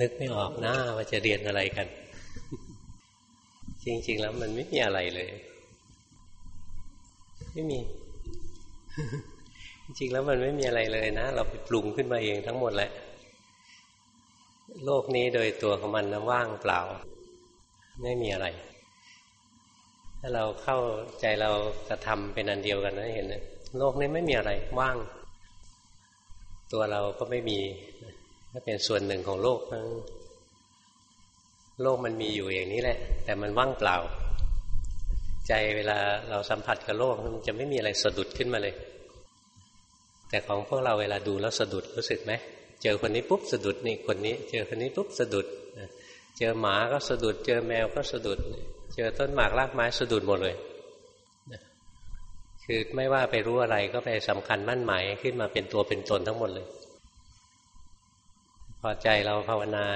นึกไม่ออกนะว่าจะเรียนอะไรกัน จริง ๆ แล้วมันไม่มีอะไรเลย ไม่มี จริงๆแล้วมันไม่มีอะไรเลยนะ เราไปปรุงขึ้นมาเองทั้งหมดแหละ โลกนี้โดยตัวของมันนะว่างเปล่า ไม่มีอะไร ถ้าเราเข้าใจเรากระทำเป็นอันเดียวกันนะเห็นไหมโลกนี้ไม่มีอะไรว่าง ตัวเราก็ไม่มี ก็เป็นส่วนหนึ่งของโลกทั้งโลกมันมีอยู่อย่างนี้แหละ แต่มันว่างเปล่า ใจเวลาเราสัมผัสกับโลกมันจะไม่มีอะไรสะดุดขึ้นมาเลย แต่ของพวกเราเวลาดูแล้วสะดุดรู้สึกไหมเจอคนนี้ปุ๊บสะดุดนี่คนนี้ เจอคนนี้ปุ๊บสะดุดเจอหมาก็สะดุด เจอแมวก็สะดุด เจอต้นหมากรากไม้สะดุดหมดเลยคือไม่ว่าไปรู้อะไรก็ไปสำคัญมั่นหมายขึ้นมาเป็นตัวเป็นตนทั้งหมดเลย พอใจเราภาวนา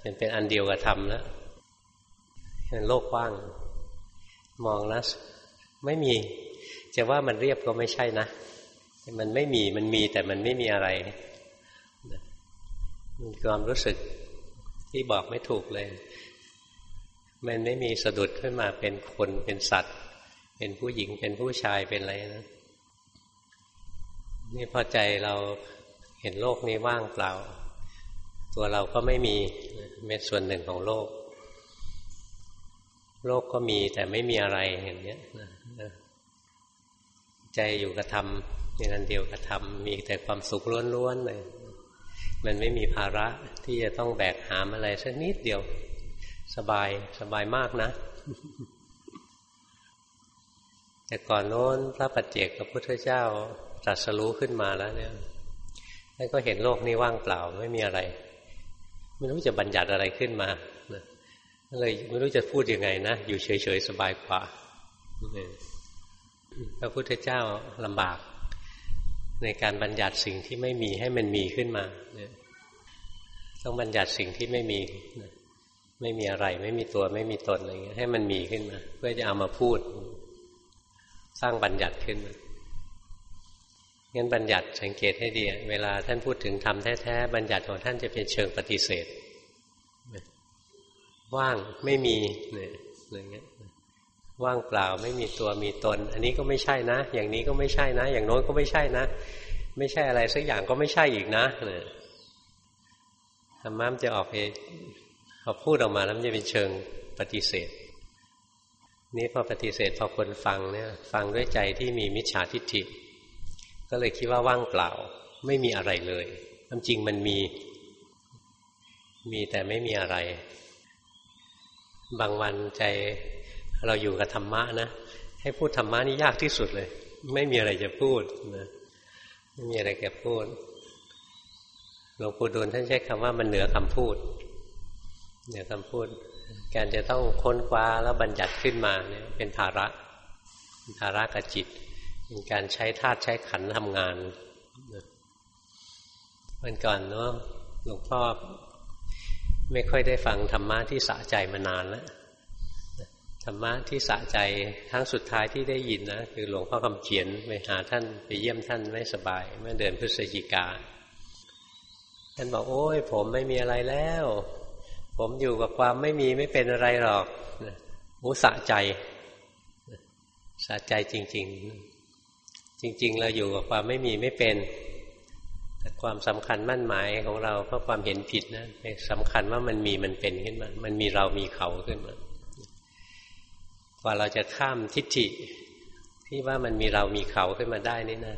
เป็นเป็นอันเดียวกับธรรมแล้วเป็นโลกกว้าง มองนะไม่มี จะว่ามันเรียบก็ไม่ใช่นะมันไม่มีมันมีแต่มันไม่มีอะไรมันความรู้สึกที่บอกไม่ถูกเลย มันไม่มีสะดุดขึ้นมาเป็นคนเป็นสัตว์ เป็นผู้หญิงเป็นผู้ชายเป็นอะไรนะนี่พอใจเราเห็นโลกนี้ว่างเปล่า ตัวเราก็ไม่มีเป็นส่วนหนึ่งของโลก โลกก็มีแต่ไม่มีอะไรอย่างนี้ใจอยู่กับธรรมในนันเดียวกับธรรมมีแต่ความสุขล้วนๆเลย มันไม่มีภาระที่จะต้องแบกหามอะไรสักนิดเดียว สบายสบายมากนะ แต่ก่อนโน้นพระปัจเจกพระพุทธเจ้าตรัสรู้ขึ้นมาแล้วเนี่ยท่านก็เห็นโลกนี้ว่างเปล่าไม่มีอะไร ไม่รู้จะบัญญัติอะไรขึ้นมาเลยไม่รู้จะพูดยังไงนะ อยู่เฉยๆสบายกว่าพระพุทธเจ้าลำบาก ในการบัญญัติสิ่งที่ไม่มีให้มันมีขึ้นมาต้องบัญญัติสิ่งที่ไม่มีไม่มีอะไร ไม่มีตัวไม่มีตนอะไรเงี้ยให้มันมีขึ้นมา เพื่อจะเอามาพูด สร้างบัญญัติขึ้นมา งั้นบัญญัติสังเกตให้ดี เวลาท่านพูดถึงธรรมแท้ๆบัญญัติของท่านจะเป็นเชิงปฏิเสธ ว่างไม่มีเนี่ยอะไรเงี้ยว่างเปล่าไม่มีตัวมีตน อันนี้ก็ไม่ใช่นะ อย่างนี้ก็ไม่ใช่นะ อย่างโน้นก็ไม่ใช่นะ ไม่ใช่อะไรสักอย่างก็ไม่ใช่อีกนะเนี่ยธรรมะมันจะออกไปพอพูดออกมาแล้วมันจะเป็นเชิงปฏิเสธ นี้พอปฏิเสธพอคนฟังเนี่ย ฟังด้วยใจที่มีมิจฉาทิฏฐิ ก็เลยคิดว่าว่างเปล่า ไม่มีอะไรเลยความจริงมันมี มีแต่ไม่มีอะไร บางวันใจเราอยู่กับธรรมะนะ ให้พูดธรรมะนี่ยากที่สุดเลย ไม่มีอะไรจะพูดนะไม่มีอะไรจะพูดหลวงปู่ดูลท่านใช้คำว่ามันเหนือคำพูด เหนือคำพูด การจะต้องค้นคว้าแล้วบัญญัติขึ้นมาเนี่ยเป็นภาระเป็นภาระกับจิต เป็นการใช้ธาตุใช้ขันทำงานวันก่อนเนาะหลวงพ่อไม่ค่อยได้ฟังธรรมะที่สะใจมานานแล้วธรรมะที่สะใจครั้งสุดท้ายที่ได้ยินนะคือหลวงพ่อคำเขียนไปหาท่านไปเยี่ยมท่านไม่สบาย เมื่อเดือนพฤศจิกาท่านบอกโอ้ยผมไม่มีอะไรแล้ว ผมอยู่กับความไม่มีไม่เป็นอะไรหรอกโอ้สะใจสะใจจริง ๆ จริง ๆ เราอยู่กับความไม่มีไม่เป็น แต่ความสำคัญมั่นหมายของเราเพราะความเห็นผิดนะสำคัญว่ามันมีมันเป็นขึ้นมา มันมีเรามีเขาขึ้นมากว่าเราจะข้ามทิฏฐิที่ว่ามันมีเรามีเขาขึ้นมาได้นี่นะ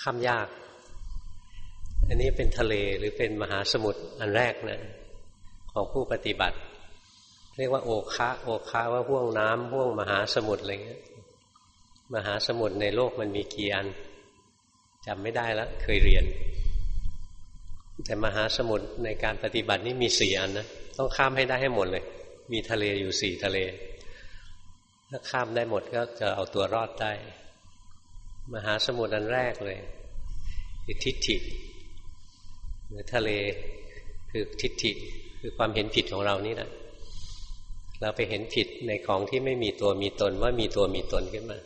ข้ามยาก อันนี้เป็นทะเลหรือเป็นมหาสมุทรอันแรกนะของผู้ปฏิบัติ เรียกว่าโอคะโอคะว่าห่วงน้ำห่วงมหาสมุทรอะไรเงี้ย มหาสมุทรในโลกมันมีกี่อันจำไม่ได้แล้วเคยเรียน แต่มหาสมุทรในการปฏิบัตินี่มีสี่อันนะต้องข้ามให้ได้ให้หมดเลย มีทะเลอยู่สี่ทะเล ถ้าข้ามได้หมดก็จะเอาตัวรอดได้ มหาสมุทรอันแรกเลยคือทิฏฐิหรือทะเลคือทิฏฐิคือความเห็นผิดของเรานี่แหละเราไปเห็นผิดในของที่ไม่มีตัวมีตนว่ามีตัวมีตนขึ้นมา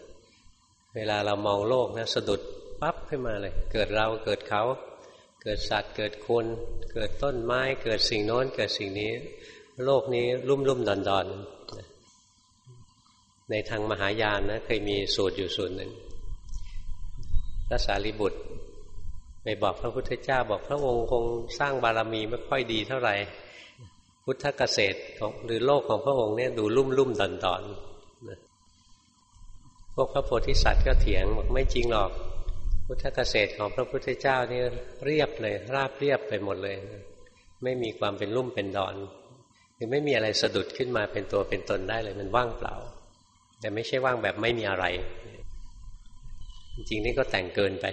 เวลาเรามองโลกนะสะดุดปั๊บขึ้นมาเลย เกิดเราเกิดเขา เกิดสัตว์เกิดคน เกิดต้นไม้ เกิดสิ่งโน้น เกิดสิ่งนี้ โลกนี้รุ่มรุ่มดอนดอนในทางมหายานนะเคยมีสูตรอยู่สูตรหนึ่งพระสารีบุตรไปบอกพระพุทธเจ้าบอกพระองค์คงสร้างบารมีไม่ค่อยดีเท่าไหร่ พุทธเกษตรของหรือโลกของพระองค์เนี่ยดูลุ่มลุ่มดอนดอน พวกพระโพธิสัตว์ก็เถียงบอกไม่จริงหรอก พุทธเกษตรของพระพุทธเจ้านี่เรียบเลย ราบเรียบไปหมดเลย ไม่มีความเป็นลุ่มเป็นดอนคือไม่มีอะไรสะดุดขึ้นมาเป็นตัวเป็นตนได้เลยมันว่างเปล่า แต่ไม่ใช่ว่างแบบไม่มีอะไร จริงๆนี่ก็แต่งเกินไป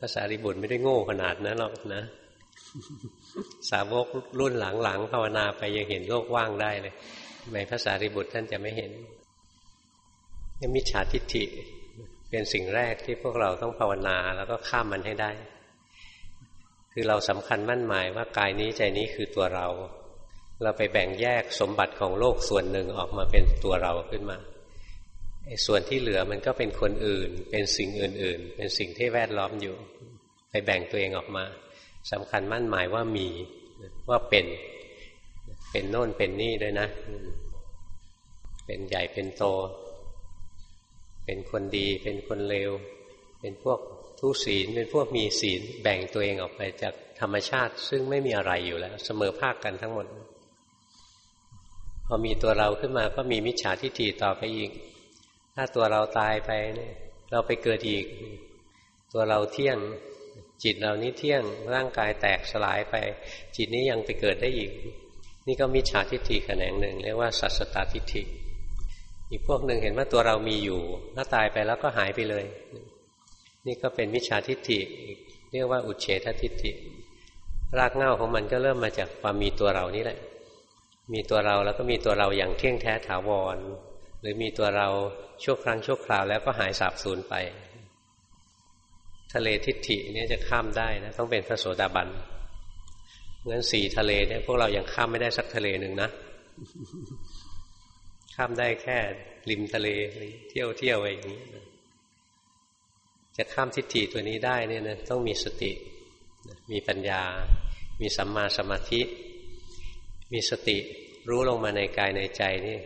ภาษาริบุตรไม่ได้โง่ขนาดนั้นหรอกนะ สาวกรุ่นหลังๆภาวนาไปยังเห็นโลกว่างได้เลยในภาษาริบุตรท่านจะไม่เห็น นี่มิจฉาทิฏฐิเป็นสิ่งแรกที่พวกเราต้องภาวนาแล้วก็ข้ามมันให้ได้ คือเราสำคัญมั่นหมายว่ากายนี้ใจนี้คือตัวเรา เราไปแบ่งแยกสมบัติของโลกส่วนหนึ่งออกมาเป็นตัวเราขึ้นมาส่วนที่เหลือมันก็เป็นคนอื่น เป็นสิ่งอื่น ๆ เป็นสิ่งที่แวดล้อมอยู่ ไปแบ่งตัวเองออกมาสำคัญมั่นหมายว่ามีว่าเป็น เป็นโน่นเป็นนี่ด้วยนะ เป็นใหญ่เป็นโต เป็นคนดี เป็นคนเลว เป็นพวกทุศีล เป็นพวกมีศีล แบ่งตัวเองออกไปจากธรรมชาติ ซึ่งไม่มีอะไรอยู่แล้ว เสมอภาคกันทั้งหมด พอมีตัวเราขึ้นมาก็มีมิจฉาทิฏฐิต่อไปอีก ถ้าตัวเราตายไปเนี่ยเราไปเกิดอีก ตัวเราเที่ยง จิตเรานี้เที่ยง ร่างกายแตกสลายไป จิตนี้ยังไปเกิดได้อีก นี่ก็มิจฉาทิฏฐิแขนงหนึ่ง เรียกว่าสัสตตทิฏฐิ อีกพวกหนึ่งเห็นว่าตัวเรามีอยู่ถ้าตายไปแล้วก็หายไปเลย นี่ก็เป็นมิจฉาทิฏฐิเรียกว่าอุเฉททิฏฐิ รากเหง้าของมันก็เริ่มมาจากความมีตัวเรานี่แหละ มีตัวเราแล้วก็มีตัวเราอย่างเที่ยงแท้ถาวร หรือมีตัวเราชั่วครั้งชั่วคราวแล้วก็หายสาบสูญไป ทะเลทิฏฐิเนี่ยจะข้ามได้นะต้องเป็นพระโสดาบันงั้นสี่ทะเลเนี่ยพวกเรายังข้ามไม่ได้สักทะเลหนึ่งนะ ข้ามได้แค่ริมทะเลเที่ยวเที่ยวอะไรอย่างนี้จะข้ามทิฏฐิตัวนี้ได้เนี่ยนะต้องมีสติ มีปัญญา มีสัมมาสมาธิ มีสติรู้ลงมาในกายในใจนี่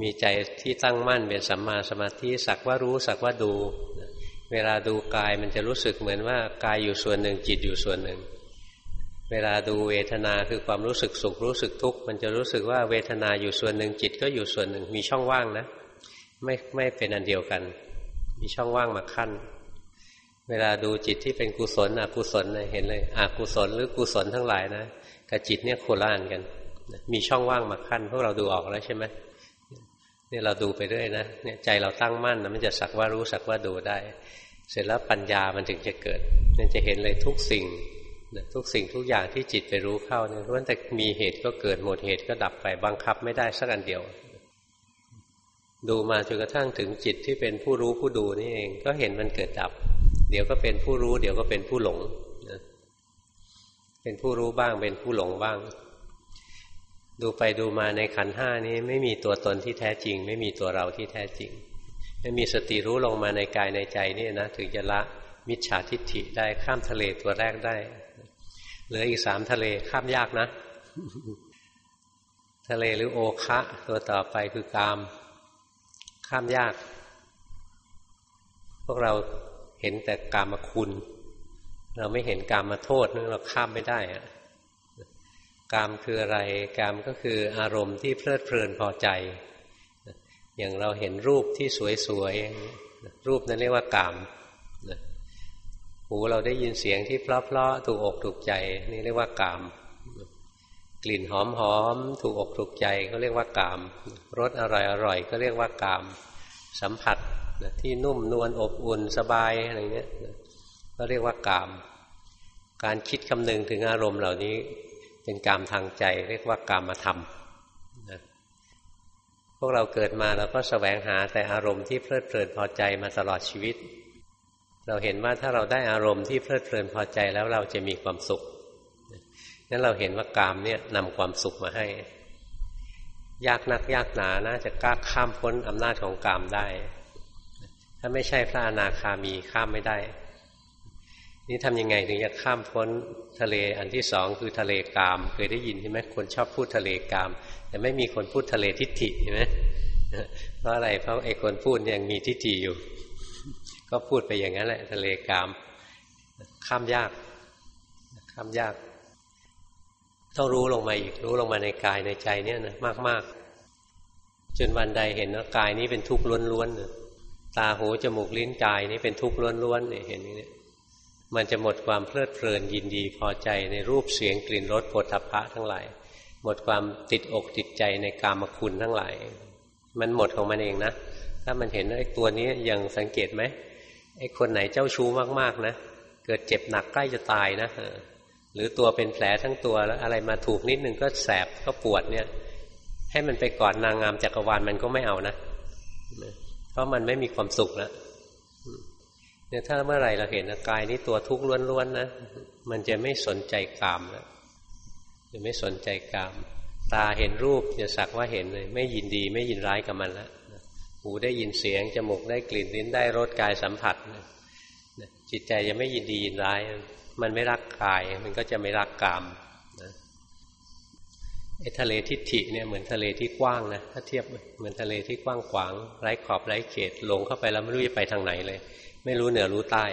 มีใจที่ตั้งมั่นเป็นสัมมาสมาธิสักว่ารู้สักว่าดู เวลาดูกายมันจะรู้สึกเหมือนว่ากายอยู่ส่วนหนึ่งจิตอยู่ส่วนหนึ่ง เวลาดูเวทนาคือความรู้สึกสุขรู้สึกทุกข์มันจะรู้สึกว่าเวทนาอยู่ส่วนหนึ่งจิตก็อยู่ส่วนหนึ่งมีช่องว่างนะ ไม่ไม่เป็นอันเดียวกัน มีช่องว่างมาขั้น เวลาดูจิตที่เป็นกุศลอกุศลเห็นเลยอกุศลหรือกุศลทั้งหลายนะกับจิตเนี่ยโคล่านกัน มีช่องว่างมาขั้นพวกเราดูออกแล้วใช่ไหมนี่เราดูไปเรื่อยนะเนี่ยใจเราตั้งมั่นนะมันจะสักว่ารู้สักว่าดูได้ เสร็จแล้วปัญญามันถึงจะเกิด มันจะเห็นเลยทุกสิ่ง ทุกสิ่งทุกอย่างที่จิตไปรู้เข้าเนี่ยเพราะแต่มีเหตุก็เกิดหมดเหตุก็ดับไปบังคับไม่ได้สักอันเดียว ดูมาจนกระทั่งถึงจิตที่เป็นผู้รู้ผู้ดูนี่เอง ก็เห็นมันเกิดดับ เดี๋ยวก็เป็นผู้รู้ เดี๋ยวก็เป็นผู้หลงเป็นผู้รู้บ้าง เป็นผู้หลงบ้าง ดูไปดูมาในขันห้านี้ไม่มีตัวตนที่แท้จริง ไม่มีตัวเราที่แท้จริงไม่มีสติรู้ลงมาในกายในใจนี่นะถึงจะละมิจฉาทิฏฐิได้ข้ามทะเลตัวแรกได้ เหลืออีกสามทะเลข้ามยากนะ ทะเลหรือโอคะ ตัวต่อไปคือกาม ข้ามยาก พวกเราเห็นแต่กามคุณ เราไม่เห็นกามมาโทษนึงเราข้ามไม่ได้อะกามคืออะไร กามก็คืออารมณ์ที่เพลิดเพลินพอใจ อย่างเราเห็นรูปที่สวยๆรูปนั้นเรียกว่ากาม หูเราได้ยินเสียงที่เพลาะๆถูกอกถูกใจ นี่เรียกว่ากาม กลิ่นหอมๆถูกอกถูกใจก็เรียกว่ากามรสอร่อยๆก็เรียกว่ากาม สัมผัสที่นุ่มนวลอบอุ่นสบายอะไรเงี้ยก็เรียกว่ากาม การคิดคำนึงถึงอารมณ์เหล่านี้เป็นกรรมทางใจ เรียกว่ากรรมธรรมนะพวกเราเกิดมาเราก็สแสวงหาแต่อารมณ์ที่เพลิดเพลินพอใจมาตลอดชีวิต เราเห็นว่าถ้าเราได้อารมณ์ที่เพลิดเพลินพอใจแล้วเราจะมีความสุขนั้นเราเห็นว่ากามเนี่ยนำความสุขมาให้ ยากนักยากหนานะจะกล้าข้ามพ้นอำนาจของกามได้ ถ้าไม่ใช่พระอนาคามีข้ามไม่ได้ นี่ทำยังไงถึงจะข้ามพ้นทะเลอันที่สองคือทะเลกาม เคยได้ยินใช่ไหมคนชอบพูดทะเลกาม แต่ไม่มีคนพูดทะเลทิฏฐิใช่ไหมเพราะอะไรเพราะไอ้คนพูดยังมีทิฏฐิอยู่ ก็พูดไปอย่างนั้นแหละ ทะเลกาม ข้ามยาก ข้ามยาก ต้องรู้ลงมาอีก รู้ลงมาในกายในใจเนี่ยนะมาก ๆ จนวันใดเห็นว่ากายนี้เป็นทุกข์ล้วนๆตาหูจมูกลิ้นกายนี้เป็นทุกข์ล้วนๆเนี่ยเห็นอย่างนี้มันจะหมดความเพลิดเพลินยินดีพอใจในรูปเสียงกลิ่นรสโผฏฐัพพะทั้งหลาย หมดความติดอกติดใจในกามคุณทั้งหลาย มันหมดของมันเองนะ ถ้ามันเห็นไอ้ตัวนี้ยังสังเกตไหม ไอ้คนไหนเจ้าชู้มากๆนะเกิดเจ็บหนักใกล้จะตายนะหรือตัวเป็นแผลทั้งตัวแล้วอะไรมาถูกนิดนึงก็แสบก็ปวดเนี่ย ให้มันไปกอดนางงามจักรวาลมันก็ไม่เอานะเพราะมันไม่มีความสุขแล้วเนี่ยถ้าเมื่อไหร่เราเห็นกายนี้ตัวทุกข์ล้วนๆนะมันจะไม่สนใจกามแล้วจะไม่สนใจกาม ตาเห็นรูปจะสักว่าเห็นเลย ไม่ยินดีไม่ยินร้ายกับมันแล้ว หูได้ยินเสียง จมูกได้กลิ่นลิ้นได้รสกายสัมผัส จิตใจจะไม่ยินดียินร้าย มันไม่รักกาย มันก็จะไม่รักกามไอ้ทะเลทิฏฐิเนี่ยเหมือนทะเลที่กว้างนะถ้าเทียบเหมือนทะเลที่กว้างขวางไร้ขอบไร้เขตหลงเข้าไปแล้วไม่รู้จะไปทางไหนเลย ไม่รู้เหนือรู้ใต้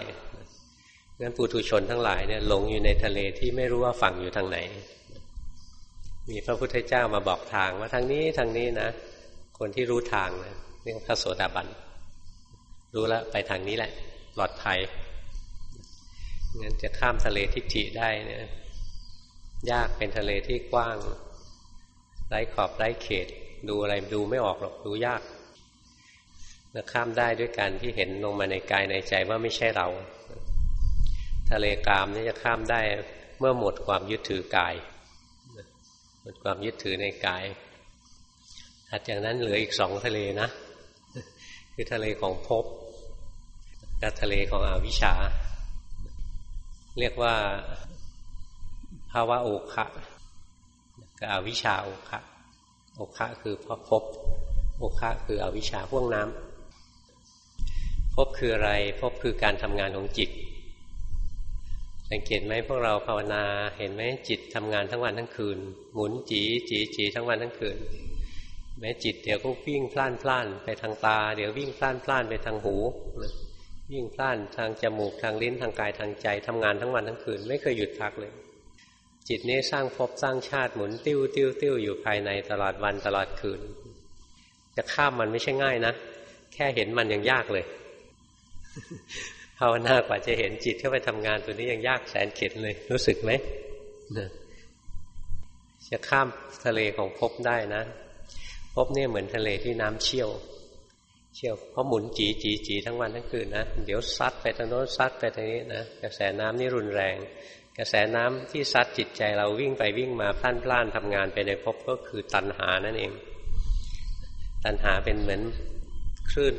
งั้นปุถุชนทั้งหลายเนี่ยหลงอยู่ในทะเลที่ไม่รู้ว่าฝั่งอยู่ทางไหน มีพระพุทธเจ้ามาบอกทางว่าทางนี้ทางนี้นะ คนที่รู้ทางนะ เรียกพระโสดาบัน รู้แล้วไปทางนี้แหละปลอดภัยงั้นจะข้ามทะเลทิฏฐิได้เนี่ยยากเป็นทะเลที่กว้างไร้ขอบไร้เขต ดูอะไรดูไม่ออกหรอกดูยากเราข้ามได้ด้วยการที่เห็นลงมาในกายในใจว่าไม่ใช่เรา ทะเลกามนี่จะข้ามได้เมื่อหมดความยึดถือกาย หมดความยึดถือในกายถัดจากนั้นเหลืออีกสองทะเลนะ คือทะเลของภพกับทะเลของอวิชชา เรียกว่าภาวะโอคะกับอวิชชาโอคะโอคะคือพภพโอคะคืออวิชชาพ่วงน้ำพคืออะไรภพคือการทำงานของจิต สังเกตไหมพวกเราภาวนาเห็นไหมจิตทำงานทั้งวันทั้งคืน หมุนจีจีจีทั้งวันทั้งคืน แม้จิตเดี๋ยวก็วิ่งพล่านพล่านไปทางตา เดี๋ยววิ่งพล่านพล่านไปทางหูวิ่งพล่านทางจมูกทางลิ้นทางกายทางใจทำงานทั้งวันทั้งคืน ไม่เคยหยุดพักเลย จิตนี้สร้างภพสร้างชาติหมุนติ้วติ้วติ้วอยู่ภายในตลอดวันตลอดคืน จะข้ามมันไม่ใช่ง่ายนะแค่เห็นมันยังยากเลยภาวนากว่าจะเห็นจิตเข้าไปทำงานตัวนี้ยังยากแสนเข็ดเลย รู้สึกไหมจะข้ามทะเลของภพได้นะ ภพนี่ยเหมือนทะเลที่น้ำเชี่ยว เชี่ยวเพราะหมุนจีจีจีทั้งวันทั้งคืนนะเดี๋ยวซัดไปทางโน้นซัดไปทางนี้นะกระแสน้ำนี่รุนแรง กระแสน้ำที่ซัดจิตใจเราวิ่งไปวิ่งมาพล่านพล่านทำงานไปในภพก็คือตัณหานั่นเอง ตัณหาเป็นเหมือนคลื่น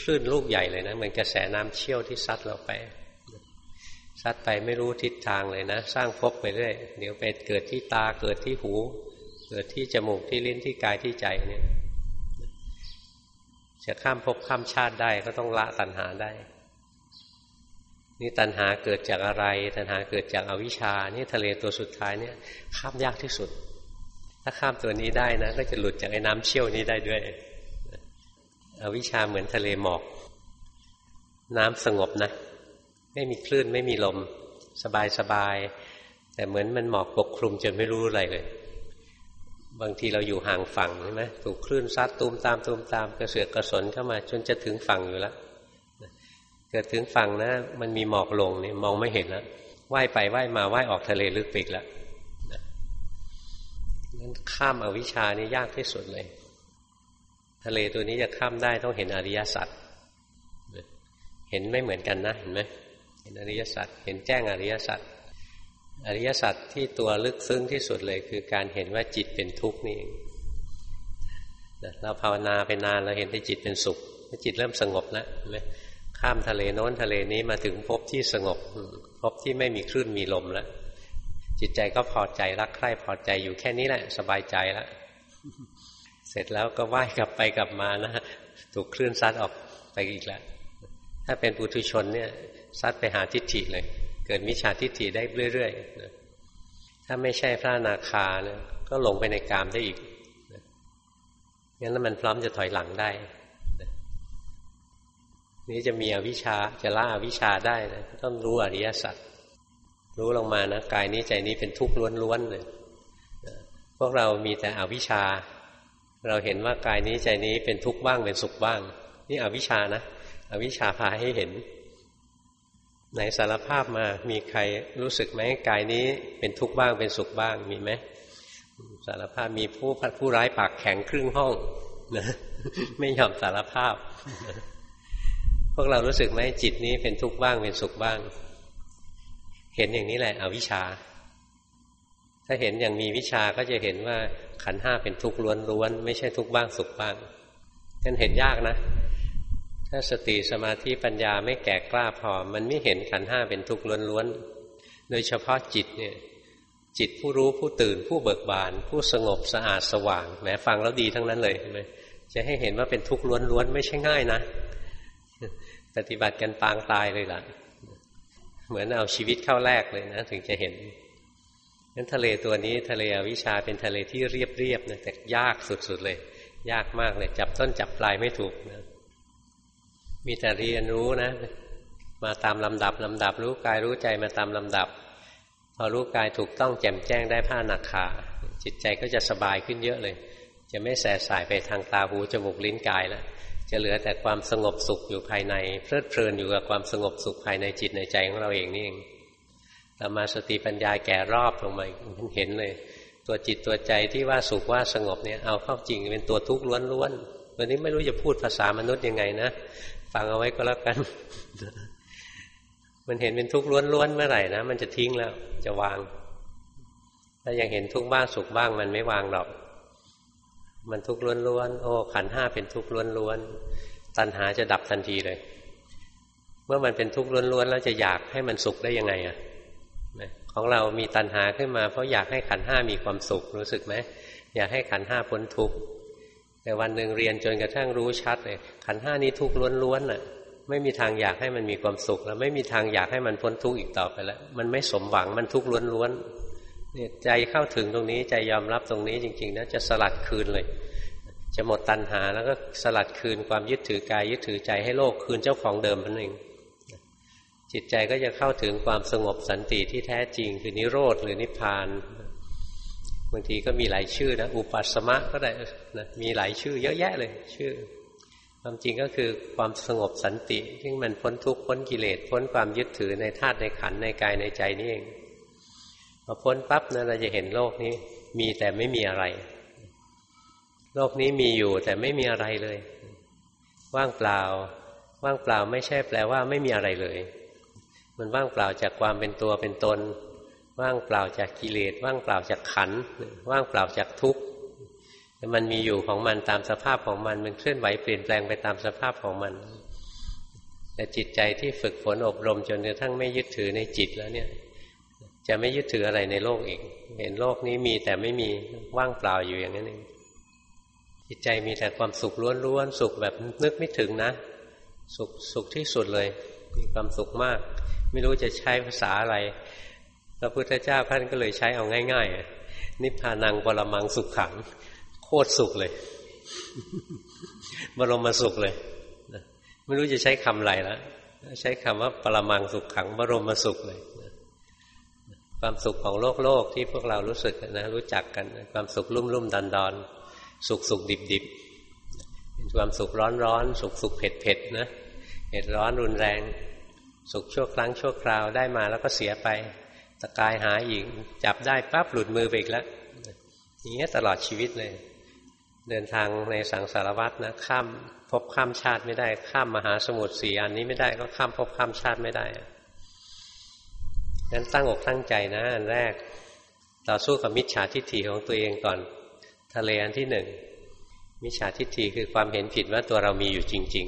คลื่นลูกใหญ่เลยนะเหมือนกระแสน้ำเชี่ยวที่ซัดเราไปซัดไปไม่รู้ทิศทางเลยนะ สร้างภพไปเรื่อยเดี๋ยวไปเกิดที่ตาเกิดที่หู เกิดที่จมูกที่ลิ้นที่กายที่ใจเนี่ยจะข้ามภพข้ามชาติได้ก็ต้องละตัณหาได้ นี่ตัณหาเกิดจากอะไร ตัณหาเกิดจากอวิชชา นี่ทะเลตัวสุดท้ายเนี่ย ข้ามยากที่สุด ถ้าข้ามตัวนี้ได้นะ ก็จะหลุดจากไอ้น้ำเชี่ยวนี้ได้ด้วย อวิชาเหมือนทะเลหมอก น้ำสงบนะ ไม่มีคลื่นไม่มีลม สบายสบาย แต่เหมือนมันหมอกปกคลุมจนไม่รู้อะไรเลย บางทีเราอยู่ห่างฝั่งใช่ไหมถูกคลื่นซัดตูมตามตูมตามกระเสือกกระสนเข้ามา จนจะถึงฝั่งอยู่แล้วเกิดถึงฝั่งนะ มันมีหมอกลงนี่มองไม่เห็นแล้วว่ายไปว่ายมาว่ายออกทะเลลึกปีกแล้วนั้นข้ามอาวิชานี่ยากที่สุดเลย ทะเลตัวนี้จะข้ามได้ต้องเห็นอริยสัจเห็นไม่เหมือนกันนะเห็นไหมเห็นอริยสัจเห็นแจ้งอริยสัจ อริยสัจที่ตัวลึกซึ้งที่สุดเลยคือการเห็นว่าจิตเป็นทุกข์นี่เองเราภาวนาไปนานเราเห็นที่จิตเป็นสุขจิตเริ่มสงบแล้วเห็นข้ามทะเลโน้นทะเลนี้มาถึงพบที่สงบพบที่ไม่มีคลื่นมีลมแล้วจิตใจก็พอใจรักใคร่พอใจอยู่แค่นี้แหละ สบายใจแล้วเสร็จแล้วก็ว่ายกลับไปกลับมานะถูกคลื่นซัดออกไปอีกแล้วถ้าเป็นปุถุชนเนี่ย ซัดไปหาทิฏฐิเลย เกิดมิจฉาทิฏฐิได้เรื่อยๆนะถ้าไม่ใช่พระนาคานะก็หลงไปในกามได้อีกนะงั้นมันพร้อมจะถอยหลังได้นะนี่จะมีอวิชชาจะละอวิชชาได้นะต้องรู้อริยสัจรู้ลงมานะกายนี้ใจนี้เป็นทุกข์ล้วนๆเลยพวกเรามีแต่อวิชชา เราเห็นว่ากายนี้ใจนี้เป็นทุกข์บ้างเป็นสุขบ้าง นี่อวิชชานะอวิชชาพาให้เห็น ในสารภาพมามีใครรู้สึกไหมกายนี้เป็นทุกข์บ้างเป็นสุขบ้างมีไหมสารภาพมีผู้ผู้ร้ายปากแข็งครึ่งห้องนะไม่ยอมสารภาพ พวกเรารู้สึกไหมจิตนี้เป็นทุกข์บ้างเป็นสุขบ้าง เห็นอย่างนี้แหละอวิชชา ถ้าเห็นอย่างมีวิชาก็จะเห็นว่าขันห้าเป็นทุกข์ล้วนๆไม่ใช่ทุกข์บ้างสุขบ้างนั่นเห็นยากนะ ถ้าสติสมาธิปัญญาไม่แก่กล้าพอ มันไม่เห็นขันห้าเป็นทุกข์ล้วนๆ โดยเฉพาะจิตเนี่ยจิตผู้รู้ผู้ตื่นผู้เบิกบาน ผู้สงบสะอาดสว่างแหมฟังแล้วดีทั้งนั้นเลยใช่ไหมจะให้เห็นว่าเป็นทุกข์ล้วนๆ ไม่ใช่ง่ายนะ ปฏิบัติกันปางตายเลยล่ะ เหมือนเอาชีวิตเข้าแรกเลยนะ ถึงจะเห็นนั้นทะเลตัวนี้ทะเลอวิชาเป็นทะเลที่เรียบๆนะแต่ยากสุดๆเลย ยากมากเลย จับต้นจับปลายไม่ถูกนะ มีแต่เรียนรู้นะ มาตามลำดับลำดับ รู้กายรู้ใจมาตามลำดับ พอรู้กายถูกต้องแจ่มแจ้งได้ผ้าหนักขาจิตใจก็จะสบายขึ้นเยอะเลย จะไม่แสบสายไปทางตาหูจมูกลิ้นกายแล้วจะเหลือแต่ความสงบสุขอยู่ภายใน เพลิดเพลินอยู่กับความสงบสุขภายในจิตในใจของเราเองนี่เองเรามาสติปัญญาแก่รอบลงมาเห็นเลย ตัวจิตตัวใจที่ว่าสุขว่าสงบเนี่ยเอาเข้าจริงเป็นตัวทุกข์ล้วนๆ วันนี้ไม่รู้จะพูดภาษามนุษย์ยังไงนะฟังเอาไว้ก็แล้วกัน มันเห็นเป็นทุกข์ล้วนๆเมื่อไหร่นะมันจะทิ้งแล้ว จะวาง ถ้ายังเห็นทุกข์บ้างสุขบ้าง มันไม่วางหรอก มันทุกข์ล้วนๆโอ้ขันห้าเป็นทุกข์ล้วนๆตัณหาจะดับทันทีเลย เมื่อมันเป็นทุกข์ล้วนๆแล้วจะอยากให้มันสุขได้ยังไงอะของเรามีตัณหาขึ้นมา เพราะอยากให้ขันห้ามีความสุขรู้สึกไหมอยากให้ขันห้าพ้นทุกข์ แต่วันหนึ่งเรียนจนกระทั่งรู้ชัดเลยขันห้านี้ทุกข์ล้วนๆน่ะ ไม่มีทางอยากให้มันมีความสุข แล้วไม่มีทางอยากให้มันพ้นทุกข์อีกต่อไปแล้ว มันไม่สมหวังมันทุกข์ล้วนๆเนี่ยใจเข้าถึงตรงนี้ใจยอมรับตรงนี้จริงๆนะจะสลัดคืนเลย จะหมดตัณหาแล้วก็สลัดคืนความยึดถือกายยึดถือใจให้โลกคืนเจ้าของเดิมนั่นเองจิตใจก็จะเข้าถึงความสงบสันติที่แท้จริงคือนิโรธหรือนิพพานางทีก็มีหลายชื่อนะอุปัสมะก็ได้นะมีหลายชื่อเยอะแยะเลย ชื่อ ความจริงก็คือความสงบสันติที่มันพ้นทุกข์พ้นกิเลสพ้นความยึดถือในธาตุในขันในกายในใจนี่เองพอพ้นปั๊บนะเราจะเห็นโลกนี้ มีแต่ไม่มีอะไร โลกนี้มีอยู่แต่ไม่มีอะไรเลย ว่างเปล่า ว่างเปล่าไม่ใช่แปลว่าไม่มีอะไรเลย มันว่างเปล่าจากความเป็นตัวเป็นตน ว่างเปล่าจากกิเลสว่างเปล่าจากขันว่างเปล่าจากทุกข์แต่มันมีอยู่ของมันตามสภาพของมัน มันเคลื่อนไหวเปลี่ยนแปลงไปตามสภาพของมัน แต่จิตใจที่ฝึกฝนอบรมจนกระทั่งไม่ยึดถือในจิตแล้วเนี่ย จะไม่ยึดถืออะไรในโลกอีก เห็นโลกนี้มีแต่ไม่มีว่างเปล่าอยู่อย่างนั้นเองจิตใจมีแต่ความสุขล้วนๆสุขแบบนึกไม่ถึงนะ สุขสุขที่สุดเลย มีความสุขมาก ไม่รู้จะใช้ภาษาอะไร พระพุทธเจ้าท่านก็เลยใช้เอาง่ายๆ นิพพานังปรมังสุขขัง โคตรสุขเลย บรมสุขเลย ไม่รู้จะใช้คำอะไรแล้วใช้คำว่าปรมังสุขขัง บรมสุขเลย ความสุขของโลกโลกที่พวกเรารู้สึกนะรู้จักกัน ความสุขรุ่มรุ่มดอนดอนสุขสุขดิบดิบเป็นความสุขร้อนร้อนสุขสุขเผ็ดเผ็ดนะเผ็ดร้อนรุนแรง สุขชั่วครั้งชั่วคราวได้มาแล้วก็เสียไป ตะกายหาอีกจับได้ปั๊บหลุดมือไปอีกแล้วอย่างเงี้ยตลอดชีวิตเลย เดินทางในสังสารวัตรนะข้ามพบข้ามชาติไม่ได้ ข้ามมหาสมุทรสี่อันนี้ไม่ได้ก็ข้ามพบข้ามชาติไม่ได้งั้นตั้งอกตั้งใจนะ อันแรกต่อสู้กับมิจฉาทิฏฐิของตัวเองก่อน ทะเลอันที่หนึ่งมิจฉาทิฏฐิคือความเห็นผิดว่าตัวเรามีอยู่จริง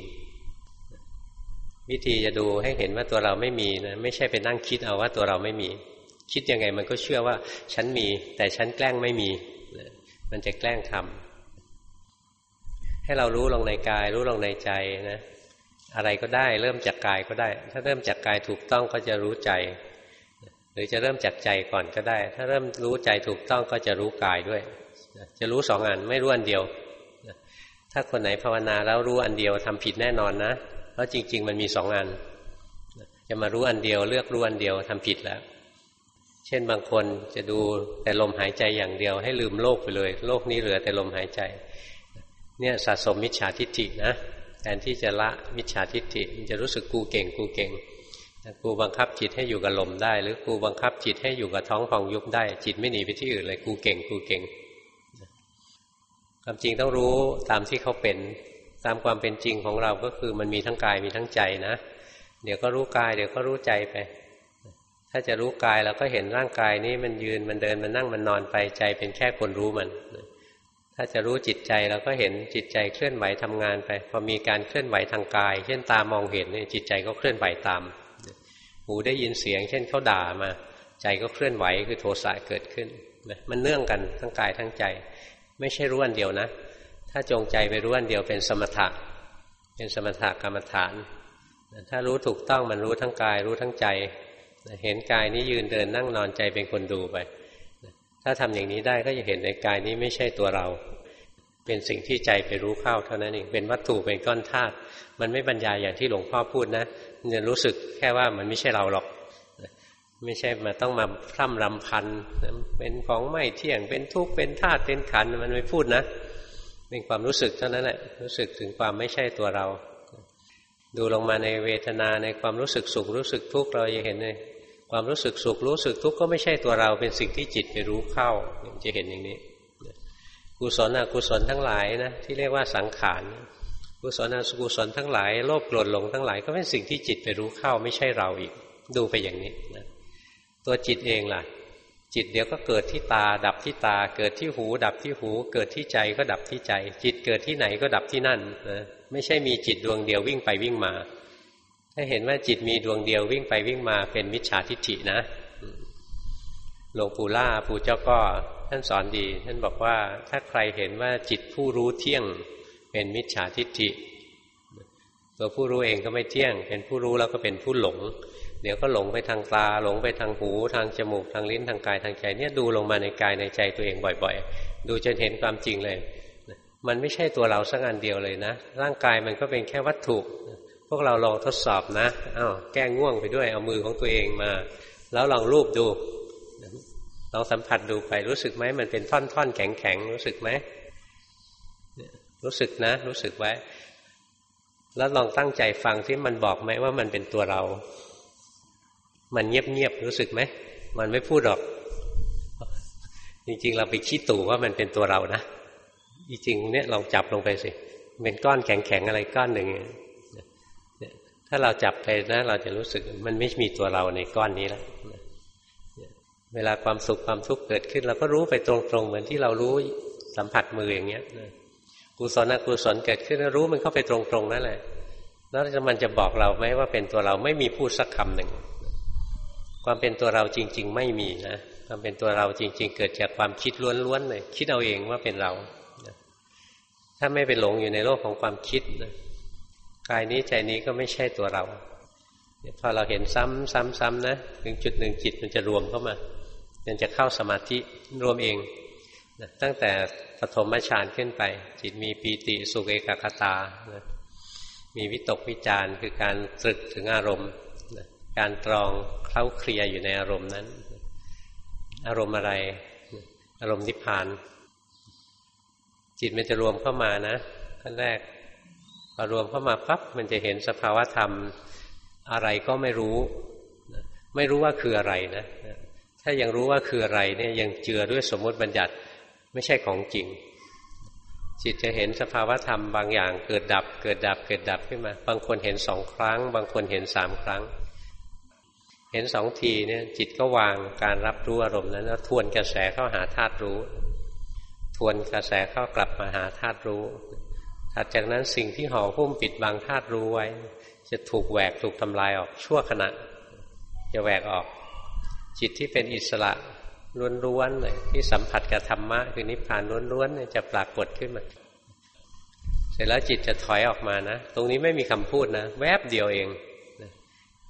ๆ วิธีจะดูให้เห็นว่าตัวเราไม่มีนะไม่ใช่ไปนั่งคิดเอาว่าตัวเราไม่มี คิดยังไงมันก็เชื่อว่าฉันมี แต่ฉันแกล้งไม่มี มันจะแกล้งทำให้เรารู้ลงในกาย รู้ลงในใจนะอะไรก็ได้ เริ่มจากกายก็ได้ ถ้าเริ่มจากกายถูกต้องก็จะรู้ใจ หรือจะเริ่มจากใจก่อนก็ได้ ถ้าเริ่มรู้ใจถูกต้องก็จะรู้กายด้วย จะรู้สองอันไม่รู้อันเดียว ถ้าคนไหนภาวนาแล้วรู้อันเดียวทำผิดแน่นอนนะเพราะจริง ๆ มันมีสองอันจะมารู้อันเดียว เลือกรู้อันเดียวทำผิดแล้ว เช่นบางคนจะดูแต่ลมหายใจอย่างเดียว ให้ลืมโลกไปเลย โลกนี้เหลือแต่ลมหายใจ เนี่ยสะสมมิจฉาทิฏฐินะแทนที่จะละมิจฉาทิฏฐิมันจะรู้สึกกูเก่งกูเก่งกูบังคับจิตให้อยู่กับลมได้ หรือกูบังคับจิตให้อยู่กับท้องฟองยุบได้ จิตไม่หนีไปที่อื่นเลยกูเก่งกูเก่งความจริงต้องรู้ตามที่เขาเป็นตามความเป็นจริงของเราก็คือมันมีทั้งกายมีทั้งใจนะ เดี๋ยวก็รู้กาย เดี๋ยวก็รู้ใจไป ถ้าจะรู้กายเราก็เห็นร่างกายนี้มันยืนมันเดินมันนั่งมันนอนไปใจเป็นแค่คนรู้มัน ถ้าจะรู้จิตใจเราก็เห็นจิตใจเคลื่อนไหวทำงานไป พอมีการเคลื่อนไหวทางกาย เช่นตามองเห็นเนี่ยจิตใจก็เคลื่อนไหวตาม หูได้ยินเสียง เช่นเขาด่ามา ใจก็เคลื่อนไหวคือโทสะเกิดขึ้น มันเนื่องกันทั้งกายทั้งใจ ไม่ใช่รู้อันเดียวนะ ถ้าจงใจไปรู้อันเดียวเป็นสมถะ เป็นสมถะกรรมฐาน ถ้ารู้ถูกต้องมันรู้ทั้งกายรู้ทั้งใจ เห็นกายนี้ยืนเดินนั่งนอนใจเป็นคนดูไป ถ้าทำอย่างนี้ได้ก็จะเห็นในกายนี้ไม่ใช่ตัวเรา เป็นสิ่งที่ใจไปรู้เข้าเท่านั้นเอง เป็นวัตถุเป็นก้อนธาตุ มันไม่บรรยายอย่างที่หลวงพ่อพูดนะจะรู้สึกแค่ว่ามันไม่ใช่เราหรอก ไม่ใช่มาต้องมาพร่ำรำพัน เป็นของไม่เที่ยง เป็นทุกข์ เป็นธาตุ เป็นขัน มันไม่พูดนะ เป็นความรู้สึกเท่านั้นแหละ รู้สึกถึงความไม่ใช่ตัวเรา ดูลงมาในเวทนาในความรู้สึกสุขรู้สึกทุกข์เราจะเห็นเลย ความรู้สึกสุขรู้สึกทุกข์ก็ไม่ใช่ตัวเราเป็นสิ่งที่จิตไปรู้เข้าจะเห็นอย่างนี้กุศลอกุศลทั้งหลายนะที่เรียกว่าสังขารกุศลอกุศลทั้งหลายโลภโกรธหลงทั้งหลายก็เป็นสิ่งที่จิตไปรู้เข้าไม่ใช่เราอีก ดูไปอย่างนี้นะตัวจิตเองล่ะ จิตเดี๋ยวก็เกิดที่ตา ดับที่ตา เกิดที่หู ดับที่หู เกิดที่ใจก็ดับที่ใจ จิตเกิดที่ไหนก็ดับที่นั่นนะไม่ใช่มีจิตดวงเดียววิ่งไปวิ่งมา ถ้าเห็นว่าจิตมีดวงเดียววิ่งไปวิ่งมาเป็นมิจฉาทิฏฐินะหลวงปู่ล่าปู่เจ้าก็ท่านสอนดี ท่านบอกว่าถ้าใครเห็นว่าจิตผู้รู้เที่ยงเป็นมิจฉาทิฏฐิ ตัวผู้รู้เองก็ไม่เที่ยง เป็นผู้รู้แล้วก็เป็นผู้หลง เดี๋ยวก็หลงไปทางตาหลงไปทางหู ทางจมูกทางลิ้นทางกายทางใจเนี่ยดูลงมาในกายในใจตัวเองบ่อย ๆ ดูจนเห็นความจริงเลย มันไม่ใช่ตัวเราสักอันเดียวเลยนะ ร่างกายมันก็เป็นแค่วัตถุ พวกเราลองทดสอบนะอ้าวแก้ง่วงไปด้วย เอามือของตัวเองมา แล้วลองรูปดูลองสัมผัสดูไปรู้สึกไหมมันเป็นท่อนๆแข็งๆรู้สึกไหมรู้สึกนะ รู้สึกไว้ แล้วลองตั้งใจฟังที่มันบอกไหมว่ามันเป็นตัวเรา มันเงียบๆรู้สึกไหมมันไม่พูดหรอก จริงๆ เราไปคิดตู่ว่ามันเป็นตัวเรานะจริงๆเนี่ยลองจับลงไปสิเป็นก้อนแข็งๆอะไรก้อนหนึ่ง ถ้าเราจับไปนะเราจะรู้สึกมันไม่มีตัวเราในก้อนนี้แล้วเวลาความสุขความทุกข์เกิดขึ้นเราก็รู้ไปตรงๆ เหมือนที่เรารู้สัมผัสมืออย่างเงี้ยกุศลอกุศลเกิดขึ้นรู้มันเข้าไปตรงๆนั่นแหละแล้วมันจะบอกเราไหมว่าเป็นตัวเราไม่มีพูดสักคำหนึ่งความเป็นตัวเราจริง ๆ ไม่มีนะความเป็นตัวเราจริง ๆ เกิดจากความคิดล้วนๆเลยคิดเอาเองว่าเป็นเราถ้าไม่ไปหลงอยู่ในโลกของความคิดนะ กายนี้ใจนี้ก็ไม่ใช่ตัวเราพอเราเห็นซ้ำซ้ำซ้ำนะถึงจุดหนึ่งจิตมันจะรวมเข้ามามันจะเข้าสมาธิรวมเองนะตั้งแต่ปฐมฌานขึ้นไป จิตมีปีติสุเอกคตานะมีวิตกวิจารคือการตรึกถึงอารมณ์นะการตรองเคล้าเคลียอยู่ในอารมณ์นั้น อารมณ์อะไร อารมณ์นิพพาน จิตมันจะรวมเข้ามานะขั้นแรก พอรวมเข้ามาปั๊บมันจะเห็นสภาวะธรรมอะไรก็ไม่รู้ ไม่รู้ว่าคืออะไรนะ ถ้ายังรู้ว่าคืออะไรเนี่ยยังเจือด้วยสมมติบัญญัติไม่ใช่ของจริง จิตจะเห็นสภาวธรรมบางอย่างเกิดดับ เกิดดับ เกิดดับขึ้นมา บางคนเห็นสองครั้ง บางคนเห็นสามครั้ง เห็นสองทีเนี่ยจิตก็วางการรับรู้อารมณ์นั้นแล้วทวนกระแสเข้าหาธาตุรู้ ทวนกระแสเข้ากลับมาหาธาตุรู้ ถัดจากนั้นสิ่งที่ห่อหุ้มปิดบังธาตุรู้ไว้ จะถูกแหวกถูกทำลายออกชั่วขณะจะแหวกออก จิตที่เป็นอิสระล้วนๆเลยที่สัมผัสกับธรรมะคือนิพพานล้วนๆจะปรากฏขึ้นมาเสร็จแล้วจิตจะถอยออกมานะ ตรงนี้ไม่มีคำพูดนะ แวบเดียวเอง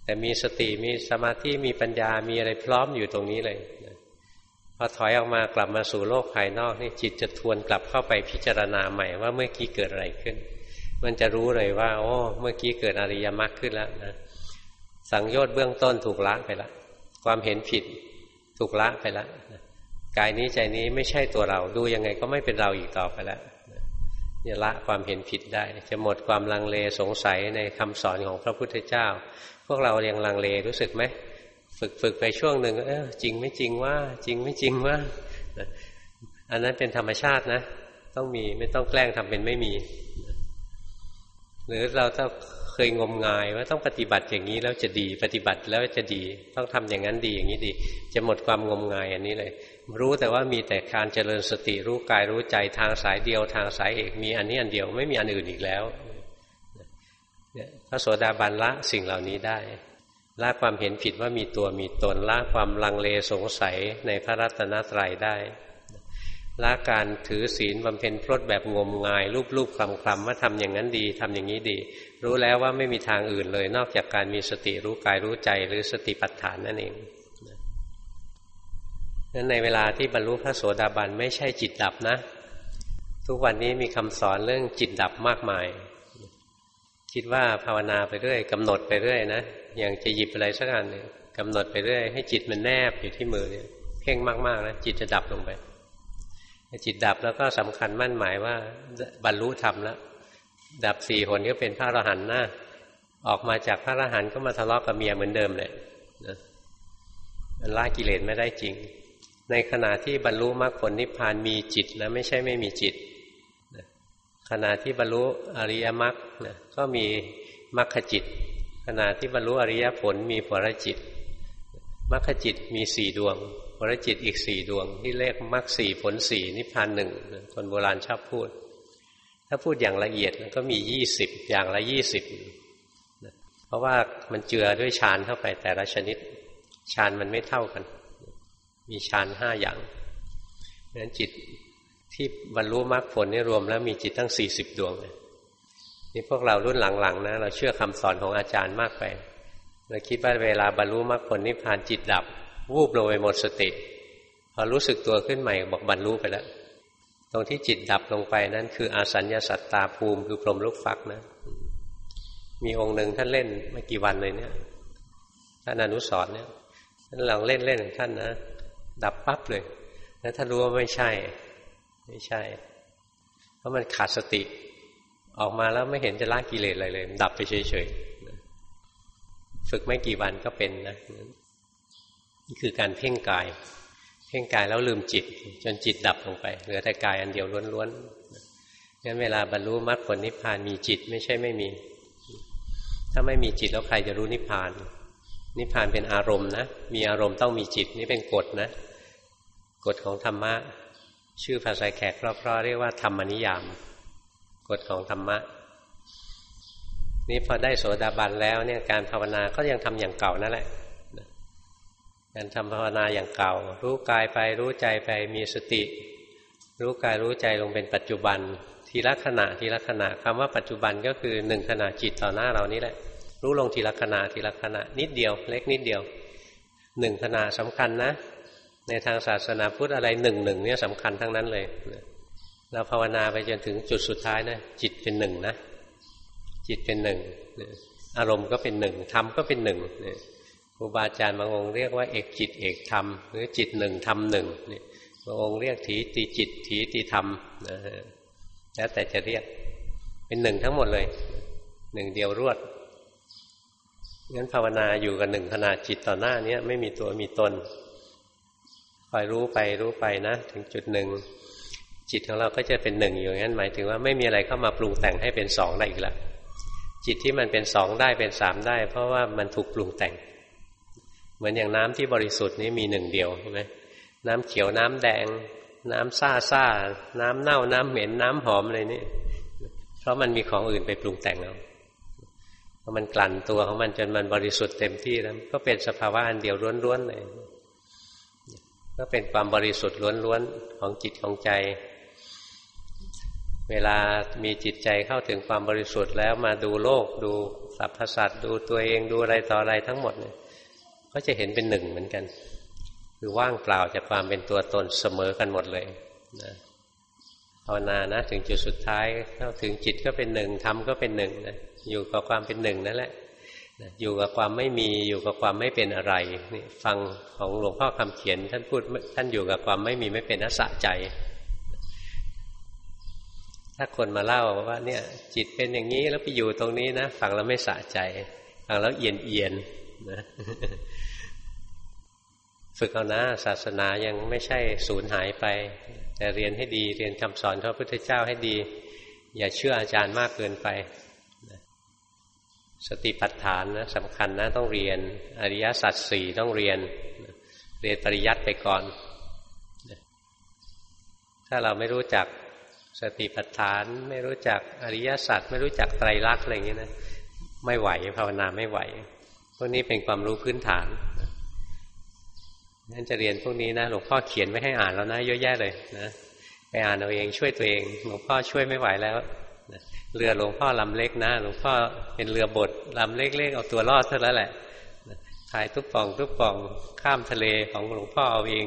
แต่มีสติมีสมาธิมีปัญญามีอะไรพร้อมอยู่ตรงนี้เลย พอถอยออกมากลับมาสู่โลกภายนอกนี่จิตจะทวนกลับเข้าไปพิจารณาใหม่ว่าเมื่อกี้เกิดอะไรขึ้น มันจะรู้เลยว่า โอ้เมื่อกี้เกิดอริยมรรคขึ้นแล้วนะสังโยชน์เบื้องต้นถูกละไปละความเห็นผิดถูกละไปละกายนี้ใจนี้ไม่ใช่ตัวเราดูยังไงก็ไม่เป็นเราอีกต่อไปแล้วเนี่ยละความเห็นผิดได้ จะหมดความลังเลสงสัยในคำสอนของพระพุทธเจ้า พวกเรายังลังเลรู้สึกไหม ฝึกฝึกไปช่วงหนึ่งเออจริงไม่จริงว่า จริงไม่จริงว่า อันนั้นเป็นธรรมชาตินะ ต้องมีไม่ต้องแกล้งทำเป็นไม่มี หรือเราต้องเคยงมงายว่าต้องปฏิบัติอย่างนี้แล้วจะดี ปฏิบัติแล้วจะดี ต้องทำอย่างนั้นดีอย่างนี้ดี จะหมดความงมงายอันนี้เลย รู้แต่ว่ามีแต่การเจริญสติรู้กายรู้ใจทางสายเดียวทางสายเอกมีอันนี้อันเดียวไม่มีอันอื่นอีกแล้วพระโสดาบันละสิ่งเหล่านี้ได้ ละความเห็นผิดว่ามีตัวมีตนละความลังเลสงสัยในพระรัตนตรัยได้ละการถือศีลบำเพ็ญพรตแบบงมงาย รูปรูปคลำคลำว่าทำอย่างนั้นดีทำอย่างนี้ดี รู้แล้วว่าไม่มีทางอื่นเลย นอกจากการมีสติรู้กายรู้ใจหรือสติปัฏฐานนั่นเองนั้นในเวลาที่บรรลุพระโสดาบันไม่ใช่จิตดับนะ ทุกวันนี้มีคำสอนเรื่องจิตดับมากมาย คิดว่าภาวนาไปเรื่อยกำหนดไปเรื่อยนะ อย่างจะหยิบอะไรสักอันเนี่ยกำหนดไปเรื่อยให้จิตมันแนบอยู่ที่มือเนี่ยเพ่งมากๆนะจิตจะดับลงไปจิตดับแล้วก็สำคัญมั่นหมายว่า บรรลุธรรมแล้ว ดับสี่หนก็เป็นพระอรหันต์นะออกมาจากพระอรหันต์ก็มาทะเลาะกับเมียเหมือนเดิมเลยนะมันละกิเลสไม่ได้จริง ในขณะที่บรรลุมรรคผลนิพพานมีจิตนะไม่ใช่ไม่มีจิตขณะที่บรรลุอริยมรรคก็มีมรรคจิต ขณะที่บรรลุอริยผลมีผลจิตมรรคจิตมีสี่ดวงผลจิตอีกสี่ดวง ที่เลขมรรคสี่ผลสี่นิพพานหนึ่งคนโบราณชอบพูด ถ้าพูดอย่างละเอียดก็มียี่สิบอย่างละยี่สิบเพราะว่ามันเจือด้วยฌานเข้าไปแต่ละชนิดฌานมันไม่เท่ากัน มีฌานห้าอย่างดังนั้นจิตที่บรรลุมรรคผลนี่รวมแล้วมีจิตตั้งสี่สิบดวงเลย นี่พวกเรารุ่นหลังๆนะเราเชื่อคำสอนของอาจารย์มากไปเราคิดว่าเวลาบรรลุมรรคผลนิพพานจิตดับ วูบลงไปหมดสติพอรู้สึกตัวขึ้นใหม่บอกบรรลุไปแล้ว ตรงที่จิตดับลงไปนั่นคืออาสัญญาสัตตาภูมิคือพรมลูกฟักนะ มีองค์หนึ่งท่านเล่นไม่กี่วันเลยเนี่ยท่านอนุสรเนี่ยท่านลองเล่นเล่นของท่านนะดับปั๊บเลย แล้วท่านรู้ว่าไม่ใช่ ไม่ใช่ เพราะมันขาดสติ ออกมาแล้วไม่เห็นจะละกิเลสอะไรเลย ดับไปเฉยๆ ฝึกไม่กี่วันก็เป็นนะนี่คือการเพ่งกาย เพ่งกายแล้วลืมจิต จนจิตดับลงไป เหลือแต่กายอันเดียวล้วนๆงั้นเวลาบรรลุมรรคผลนิพพานมีจิตไม่ใช่ไม่มี ถ้าไม่มีจิตแล้วใครจะรู้นิพพาน นิพพานเป็นอารมณ์นะ มีอารมณ์ต้องมีจิตนี่เป็นกฎนะ กฎของธรรมะ ชื่อภาษาแขกเพราะๆเรียกว่าธรรมนิยาม กฎของธรรมะ นี่พอได้โสดาบันแล้วเนี่ยการภาวนาก็ยังทำอย่างเก่านั่นแหละการทำภาวนาอย่างเก่า รู้กายไปรู้ใจไปมีสติ รู้กายรู้ใจลงเป็นปัจจุบัน ทีละขณะทีละขณะคำว่าปัจจุบันก็คือหนึ่งขณะจิตต่อหน้าเรานี่แหละ รู้ลงทีละขณะทีละขณะนิดเดียว เล็กนิดเดียวหนึ่งขณะสำคัญนะ ในทางศาสนาพุทธอะไรหนึ่งหนึ่งเนี่ยสำคัญทั้งนั้นเลย เราภาวนาไปจนถึงจุดสุดท้ายนะจิตเป็นหนึ่งนะจิตเป็นหนึ่งอารมณ์ก็เป็นหนึ่งธรรมก็เป็นหนึ่งครูบาอาจารย์บางองค์เรียกว่าเอกจิตเอกธรรมหรือจิตหนึ่งธรรมหนึ่งบางองค์เรียกถีติจิตถีติธรรมนะฮะแล้วแต่จะเรียกเป็นหนึ่งทั้งหมดเลยหนึ่งเดียวรวดงั้นภาวนาอยู่กับหนึ่งขนาดจิตต่อหน้านี้ไม่มีตัวมีตนคอยรู้ไปรู้ไปนะ ถึงจุดหนึ่ง จิตของเราก็จะเป็นหนึ่งอยู่งั้นหมายถึงว่าไม่มีอะไรเข้ามาปรุงแต่งให้เป็นสองได้อีกแล้วจิตที่มันเป็นสองได้เป็นสามได้ เพราะว่ามันถูกปรุงแต่ง เหมือนอย่างน้ำที่บริสุทธิ์นี้มีหนึ่งเดียวใช่ไหมน้ำเขียวน้ำแดง น้ำซ่าซ่าน้ำเน่าน้ำเหม็นน้ำหอมอะไรนี่เพราะมันมีของอื่นไปปรุงแต่งเอาพอมันกลั่นตัวของมันจนมันบริสุทธิ์เต็มที่แล้วก็เป็นสภาวะอันเดียวล้วนๆเลยก็เป็นความบริสุทธิ์ล้วนๆของจิตของใจ เวลามีจิตใจเข้าถึงความบริสุทธิ์แล้วมาดูโลกดูสรรพสัตว์ดูตัวเองดูอะไรต่ออะไรทั้งหมดเนี่ยก็จะเห็นเป็นหนึ่งเหมือนกัน คือว่างเปล่าจากความเป็นตัวตนเสมอกันหมดเลยนะภาวนานะถึงจุดสุดท้ายเข้าถึงจิตก็เป็นหนึ่งธรรมก็เป็นหนึ่งนะอยู่กับความเป็นหนึ่งนั่นแหละอยู่กับความไม่มีอยู่กับความไม่เป็นอะไรนี่ฟังของหลวงพ่อคำเขียนท่านพูดท่านอยู่กับความไม่มีไม่เป็นนัสะใจ ถ้าคนมาเล่าว่าเนี่ย จิตเป็นอย่างนี้แล้วไปอยู่ตรงนี้นะฟังแล้วไม่สะใจฟังแล้วเอียนเอียนนะฝึกเอานะศาสนายังไม่ใช่สูญหายไป แต่เรียนให้ดีเรียนคำสอนพระพุทธเจ้าให้ดี อย่าเชื่ออาจารย์มากเกินไปสติปัฏฐานนะสำคัญนะต้องเรียน อริยสัจสี่ต้องเรียน เรียนปริยัติไปก่อน ถ้าเราไม่รู้จัก สติปัฏฐานไม่รู้จักอริยสัจไม่รู้จักไตรลักษณ์อะไรอย่างนี้นะไม่ไหวภาวนาไม่ไหว พวกนี้เป็นความรู้พื้นฐานนั่นจะเรียนพวกนี้นะหลวงพ่อเขียนไว้ให้อ่านแล้วนะเยอะแยะเลยนะไปอ่านเอาเองช่วยตัวเองหลวงพ่อช่วยไม่ไหวแล้วเรือหลวงพ่อลำเล็กนะหลวงพ่อเป็นเรือบดลำเล็กๆเอาตัวรอดเท่านั้นแหละขายทุกป่องทุกป่องข้ามทะเลของหลวงพ่อเอาเอง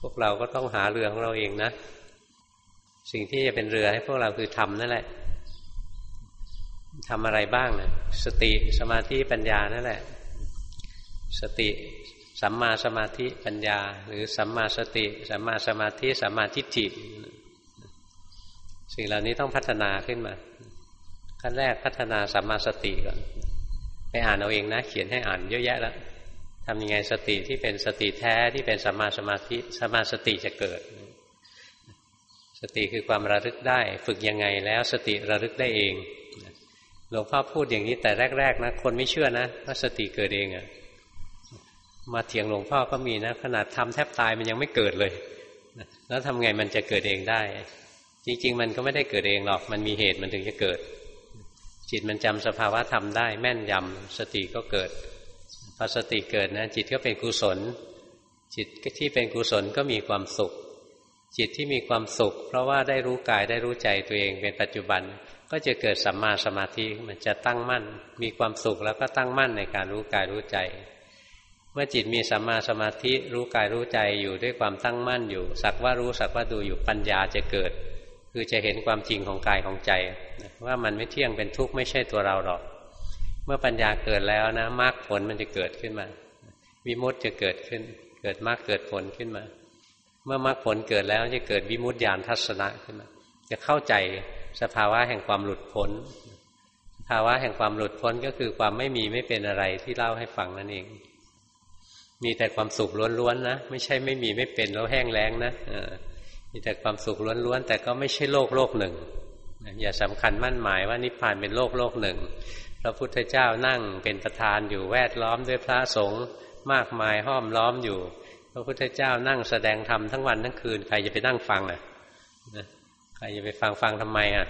พวกเราก็ต้องหาเรือของเราเองนะ สิ่งที่จะเป็นเรือให้พวกเราคือทำนั่นแหละทำอะไรบ้างนะสติสมาธิปัญญานั่นแหละ สติสัมมาสมาธิปัญญา หรือสัมมาสติสัมมาสมาธิสัมมาทิฏฐิสิ่งเหล่านี้ต้องพัฒนาขึ้นมา ขั้นแรกพัฒนาสัมมาสติก่อนไปอ่านเอาเองนะ เขียนให้อ่านเยอะแยะแล้วทำยังไงสติที่เป็นสติแท้ที่เป็นสัมมาสมาธิสัมมาสติจะเกิด สติคือความระลึกได้ ฝึกยังไงแล้วสติระลึกได้เองหลวงพ่อพูดอย่างนี้แต่แรก ๆ นะ คนไม่เชื่อนะว่าสติเกิดเองอะมาเถียงหลวงพ่อก็มีนะ ขนาดทำแทบตายมันยังไม่เกิดเลยแล้วทำไงมันจะเกิดเองได้ จริง ๆ มันก็ไม่ได้เกิดเองหรอกมันมีเหตุมันถึงจะเกิด จิตมันจำสภาวะธรรมได้ แม่นยำสติก็เกิดพอสติเกิดนะจิตก็เป็นกุศล จิตที่เป็นกุศลก็มีความสุข จิตที่มีความสุข เพราะว่าได้รู้กายได้รู้ใจตัวเองเป็นปัจจุบัน ก็จะเกิดสัมมาสมาธิมันจะตั้งมั่น มีความสุขแล้วก็ตั้งมั่นในการรู้กายรู้ใจ เมื่อจิตมีสัมมาสมาธิรู้กายรู้ใจอยู่ด้วยความตั้งมั่นอยู่ สักว่ารู้สักว่าดูอยู่ปัญญาจะเกิด คือจะเห็นความจริงของกายของใจ ว่ามันไม่เที่ยงเป็นทุกข์ไม่ใช่ตัวเราหรอก เมื่อปัญญาเกิดแล้วนะมรรคผลมันจะเกิดขึ้นมาวิมุติจะเกิดขึ้น เกิดมรรคเกิดผลขึ้นมา เมื่อมรรคผลเกิดแล้วจะเกิดวิมุตติญาณทัศนะขึ้นมาจะเข้าใจสภาวะแห่งความหลุดพ้น สภาวะแห่งความหลุดพ้นก็คือความไม่มีไม่เป็นอะไรที่เล่าให้ฟังนั่นเอง มีแต่ความสุขล้วนๆนะไม่ใช่ไม่มีไม่เป็นแล้วแห้งแล้งนะมีแต่ความสุขล้วนๆแต่ก็ไม่ใช่โลกโลกหนึ่งอย่าสำคัญมั่นหมายว่านิพพานเป็นโลกโลกหนึ่งพระพุทธเจ้านั่งเป็นประธานอยู่แวดล้อมด้วยพระสงฆ์มากมายห้อมล้อมอยู่ พระพุทธเจ้านั่งแสดงธรรมทั้งวันทั้งคืนใครจะไปนั่งฟังอะใครจะไปฟังฟังทำไมอะ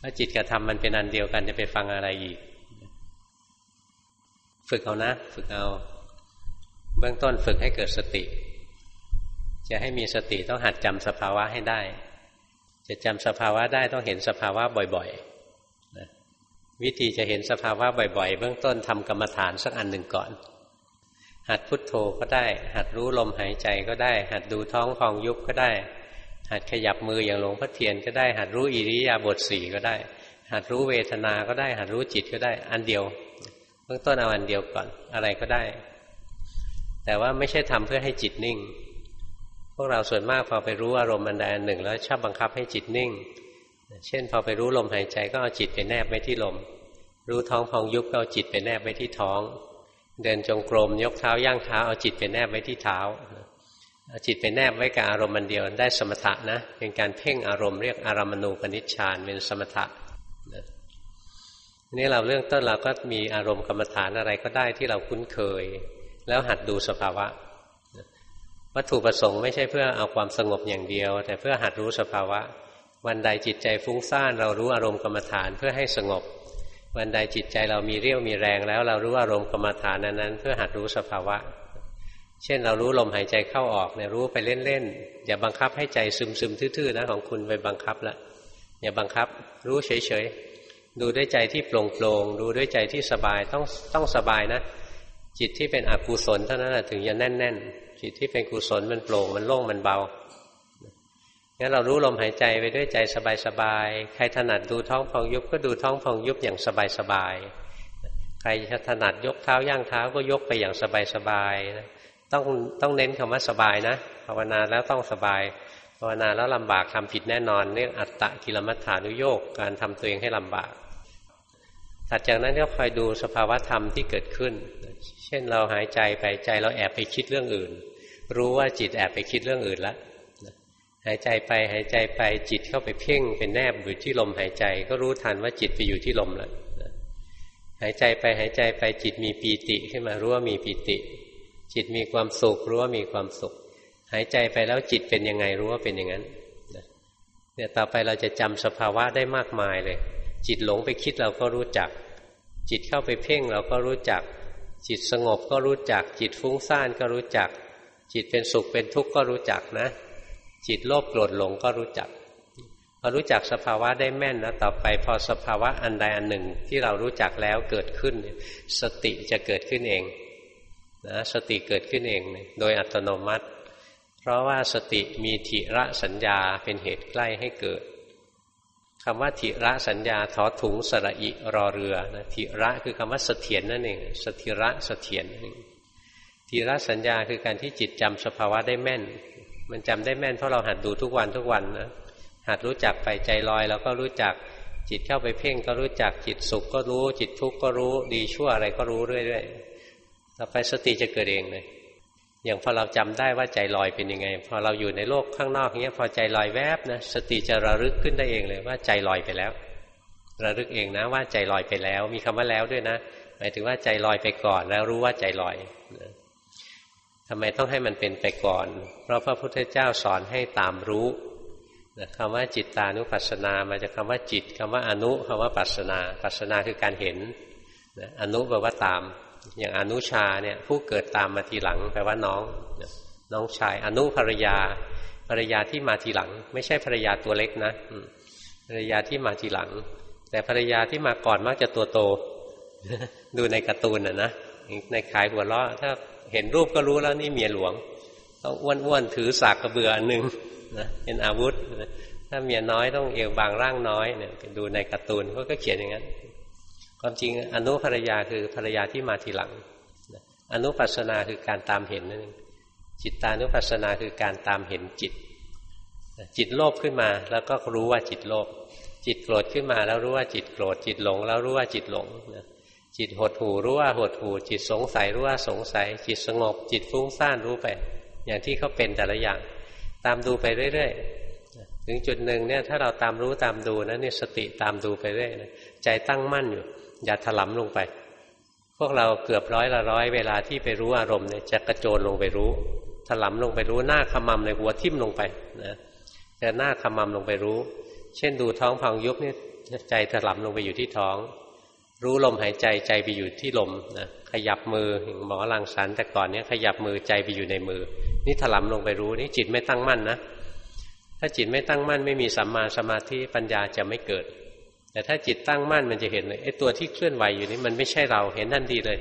ถ้าจิตกับธรรมมันเป็นอันเดียวกันจะไปฟังอะไรอีก ฝึกเอานะ ฝึกเอา เบื้องต้นฝึกให้เกิดสติ จะให้มีสติต้องหัดจำสภาวะให้ได้ จะจำสภาวะได้ต้องเห็นสภาวะบ่อยๆนะวิธีจะเห็นสภาวะบ่อย ๆ เบื้องต้นทำกรรมฐานสักอันหนึ่งก่อน หัดพุทโธก็ได้ หัดรู้ลมหายใจก็ได้ หัดดูท้องพองยุบก็ได้ หัดขยับมืออย่างหลวงพ่อเทียนก็ได้ หัดรู้อิริยาบถสี่ก็ได้ หัดรู้เวทนาก็ได้ หัดรู้จิตก็ได้ อันเดียวเบื้องต้นเอาอันเดียวก่อนอะไรก็ได้ แต่ว่าไม่ใช่ทำเพื่อให้จิตนิ่ง พวกเราส่วนมากพอไปรู้อารมณ์อันใดอันหนึ่ง แล้วชอบบังคับให้จิตนิ่ง เช่น พอไปรู้ลมหายใจก็เอาจิตไปแนบไว้ที่ลม รู้ท้องพองยุบก็เอาจิตไปแนบไว้ที่ท้อง เดินจงกรมยกเท้าย่างเท้าเอาจิตไปแนบไว้ที่เท้าเอาจิตไปแนบไว้กับอารมณ์มันเดียวได้สมถะนะ เป็นการเพ่งอารมณ์เรียกอารามณูปนิชฌานเป็นสมถะนี่เราเรื่องต้นเราก็มีอารมณ์กรรมฐานอะไรก็ได้ที่เราคุ้นเคย แล้วหัดดูสภาวะ วัตถุประสงค์ไม่ใช่เพื่อเอาความสงบอย่างเดียว แต่เพื่อหัดรู้สภาวะ วันใดจิตใจฟุ้งซ่านเรารู้อารมณ์กรรมฐานเพื่อให้สงบ วันใดจิตใจเรามีเรี่ยวมีแรงแล้วเรารู้อารมณ์กรรมฐานนั้นเพื่อหัดรู้สภาวะ เช่นเรารู้ลมหายใจเข้าออกเนี่ยรู้ไปเล่นๆอย่าบังคับให้ใจซึมๆทื่อๆนะของคุณไปบังคับละอย่าบังคับ รู้เฉยๆดูด้วยใจที่โปร่งโปร่งดูด้วยใจที่สบายต้องต้องสบายนะ จิตที่เป็นอกุศลเท่านั้นถึงจะแน่น ๆ จิตที่เป็นกุศลมันโปร่งมันโล่งมันเบา งั้นเรารู้ลมหายใจไปด้วยใจสบายๆ ใครถนัดดูท้องพองยุบก็ดูท้องพองยุบอย่างสบายๆ ใครถนัดยกเท้าย่างเท้าก็ยกไปอย่างสบายๆต้องต้องเน้นคำว่าสบายนะภาวนาแล้วต้องสบายภาวนาแล้วลำบากทำผิดแน่นอนเรียกอัตตะกิลมัฏฐานุโยกการทำตัวเองให้ลำบากถัดจากนั้นก็คอยดูสภาวะธรรมที่เกิดขึ้น เช่นเราหายใจไปใจเราแอบไปคิดเรื่องอื่น รู้ว่าจิตแอบไปคิดเรื่องอื่นแล้ว หายใจไปหายใจไปจิตเข้าไปเพ่งเป็นแนบอยู่ที่ลมหายใจ ก็รู้ทันว่าจิตไปอยู่ที่ลมแล้วหายใจไปหายใจไปจิตมีปีติขึ้นมารู้ว่ามีปีติ จิตมีความสุขรู้ว่ามีความสุข หายใจไปแล้วจิตเป็นยังไงรู้ว่าเป็นอย่างนั้นเนี่ยต่อไปเราจะจำสภาวะได้มากมายเลย จิตหลงไปคิดเราก็รู้จัก จิตเข้าไปเพ่งเราก็รู้จัก จิตสงบก็รู้จัก จิตฟุ้งซ่านก็รู้จัก จิตเป็นสุขเป็นทุกข์ก็รู้จักนะ จิตโลภโกรธหลงก็รู้จักพอรู้จักสภาวะได้แม่นนะต่อไปพอสภาวะอันใดอันหนึ่งที่เรารู้จักแล้วเกิดขึ้น สติจะเกิดขึ้นเองนะสติเกิดขึ้นเองโดยอัตโนมัติ เพราะว่าสติมีทิระสัญญาเป็นเหตุใกล้ให้เกิดคำว่าทิระสัญญาทอถุงสระอิรอเรือนะทิระคือคำว่าเสถียรนั่นเองสถิระเสถียรนั่นเองทิระสัญญาคือการที่จิตจำสภาวะได้แม่น มันจำได้แม่นเพราะเราหัดดูทุกวันทุกวันนะหัดรู้จักไปใจลอยแล้วก็รู้จักจิตเข้าไปเพ่งก็รู้จักจิตสุขก็รู้ จิตทุกข์ก็รู้ดีชั่วอะไรก็รู้เรื่อยๆต่อไปสติจะเกิดเองเลยอย่างพอเราจำได้ว่าใจลอยเป็นยังไง พอเราอยู่ในโลกข้างนอกเงี้ยพอใจลอยแวบนะสติจะระลึกขึ้นได้เองเลยว่าใจลอยไปแล้ว ระลึกเองนะว่าใจลอยไปแล้ว มีคำว่าแล้วด้วยนะ หมายถึงว่าใจลอยไปก่อนแล้วรู้ว่าใจลอย ทำไมต้องให้มันเป็นไปก่อน เพราะพระพุทธเจ้าสอนให้ตามรู้คำว่าจิตตานุปัสสนามาจากคาว่าจิตคำว่าอนุคำว่าปัสสนาปัสสนาคือการเห็นอนุแปลว่าตาม อย่างอนุชาเนี่ยผู้เกิดตามมาทีหลังแปลว่าน้อง น้องชายอนุภรรยาภรรยาที่มาทีหลัง ไม่ใช่ภรรยาตัวเล็กนะภรรยาที่มาทีหลัง แต่ภรรยาที่มาก่อนมักจะตัวโต ดูในการ์ตูนอะนะในขายหัวเราะถ้า เห็นรูปก็รู้แล้วนี่เมียหลวงต้องอ้วนๆถือสากกระเบืออันหนึ่งนะเป็นอาวุธ ถ้าเมียน้อยต้องเอวบางร่างน้อยเนี่ยดูในการ์ตูนเขาก็เขียนอย่างนั้น ความจริงอนุภรรยาคือภรรยาที่มาทีหลังอนุปัสนาคือการตามเห็นนั่นเองจิตตานุปัสนาคือการตามเห็นจิต จิตโลภขึ้นมา แล้วก็รู้ว่าจิตโลภจิตโกรธขึ้นมาแล้วรู้ว่าจิตโกรธจิตหลง แล้วรู้ว่าจิตหลงนะ จิตหดหูรู้ว่าหดหูจิตสงสัยรู้ว่าสงสัย จิตสงบ จิตฟุ้งซ่านรู้ไป อย่างที่เขาเป็นแต่ละอย่าง ตามดูไปเรื่อยๆถึงจุดหนึ่งเนี่ยถ้าเราตามรู้ตามดูนะเนี่ยสติตามดูไปเรื่อยใจตั้งมั่นอยู่ อย่าถลำลงไป พวกเราเกือบร้อยละร้อยเวลาที่ไปรู้อารมณ์เนี่ยจะกระโจนลงไปรู้ ถลำลงไปรู้หน้าขมำในหัวทิ่มลงไปนะจะหน้าขมำลงไปรู้ เช่นดูท้องพองยุบเนี่ยใจถลำลงไปอยู่ที่ท้อง รู้ลมหายใจใจไปอยู่ที่ลมนะขยับมือหมอลังสันแต่ก่อนเนี้ยขยับมือใจไปอยู่ในมือ นี่ถลำลงไปรู้นี่จิตไม่ตั้งมั่นนะถ้าจิตไม่ตั้งมั่นไม่มีสัมมาสมาธิปัญญาจะไม่เกิด แต่ถ้าจิตตั้งมั่นมันจะเห็นเลยไอ้ตัวที่เคลื่อนไหวอยู่นี่มันไม่ใช่เราเห็นทันทีเลย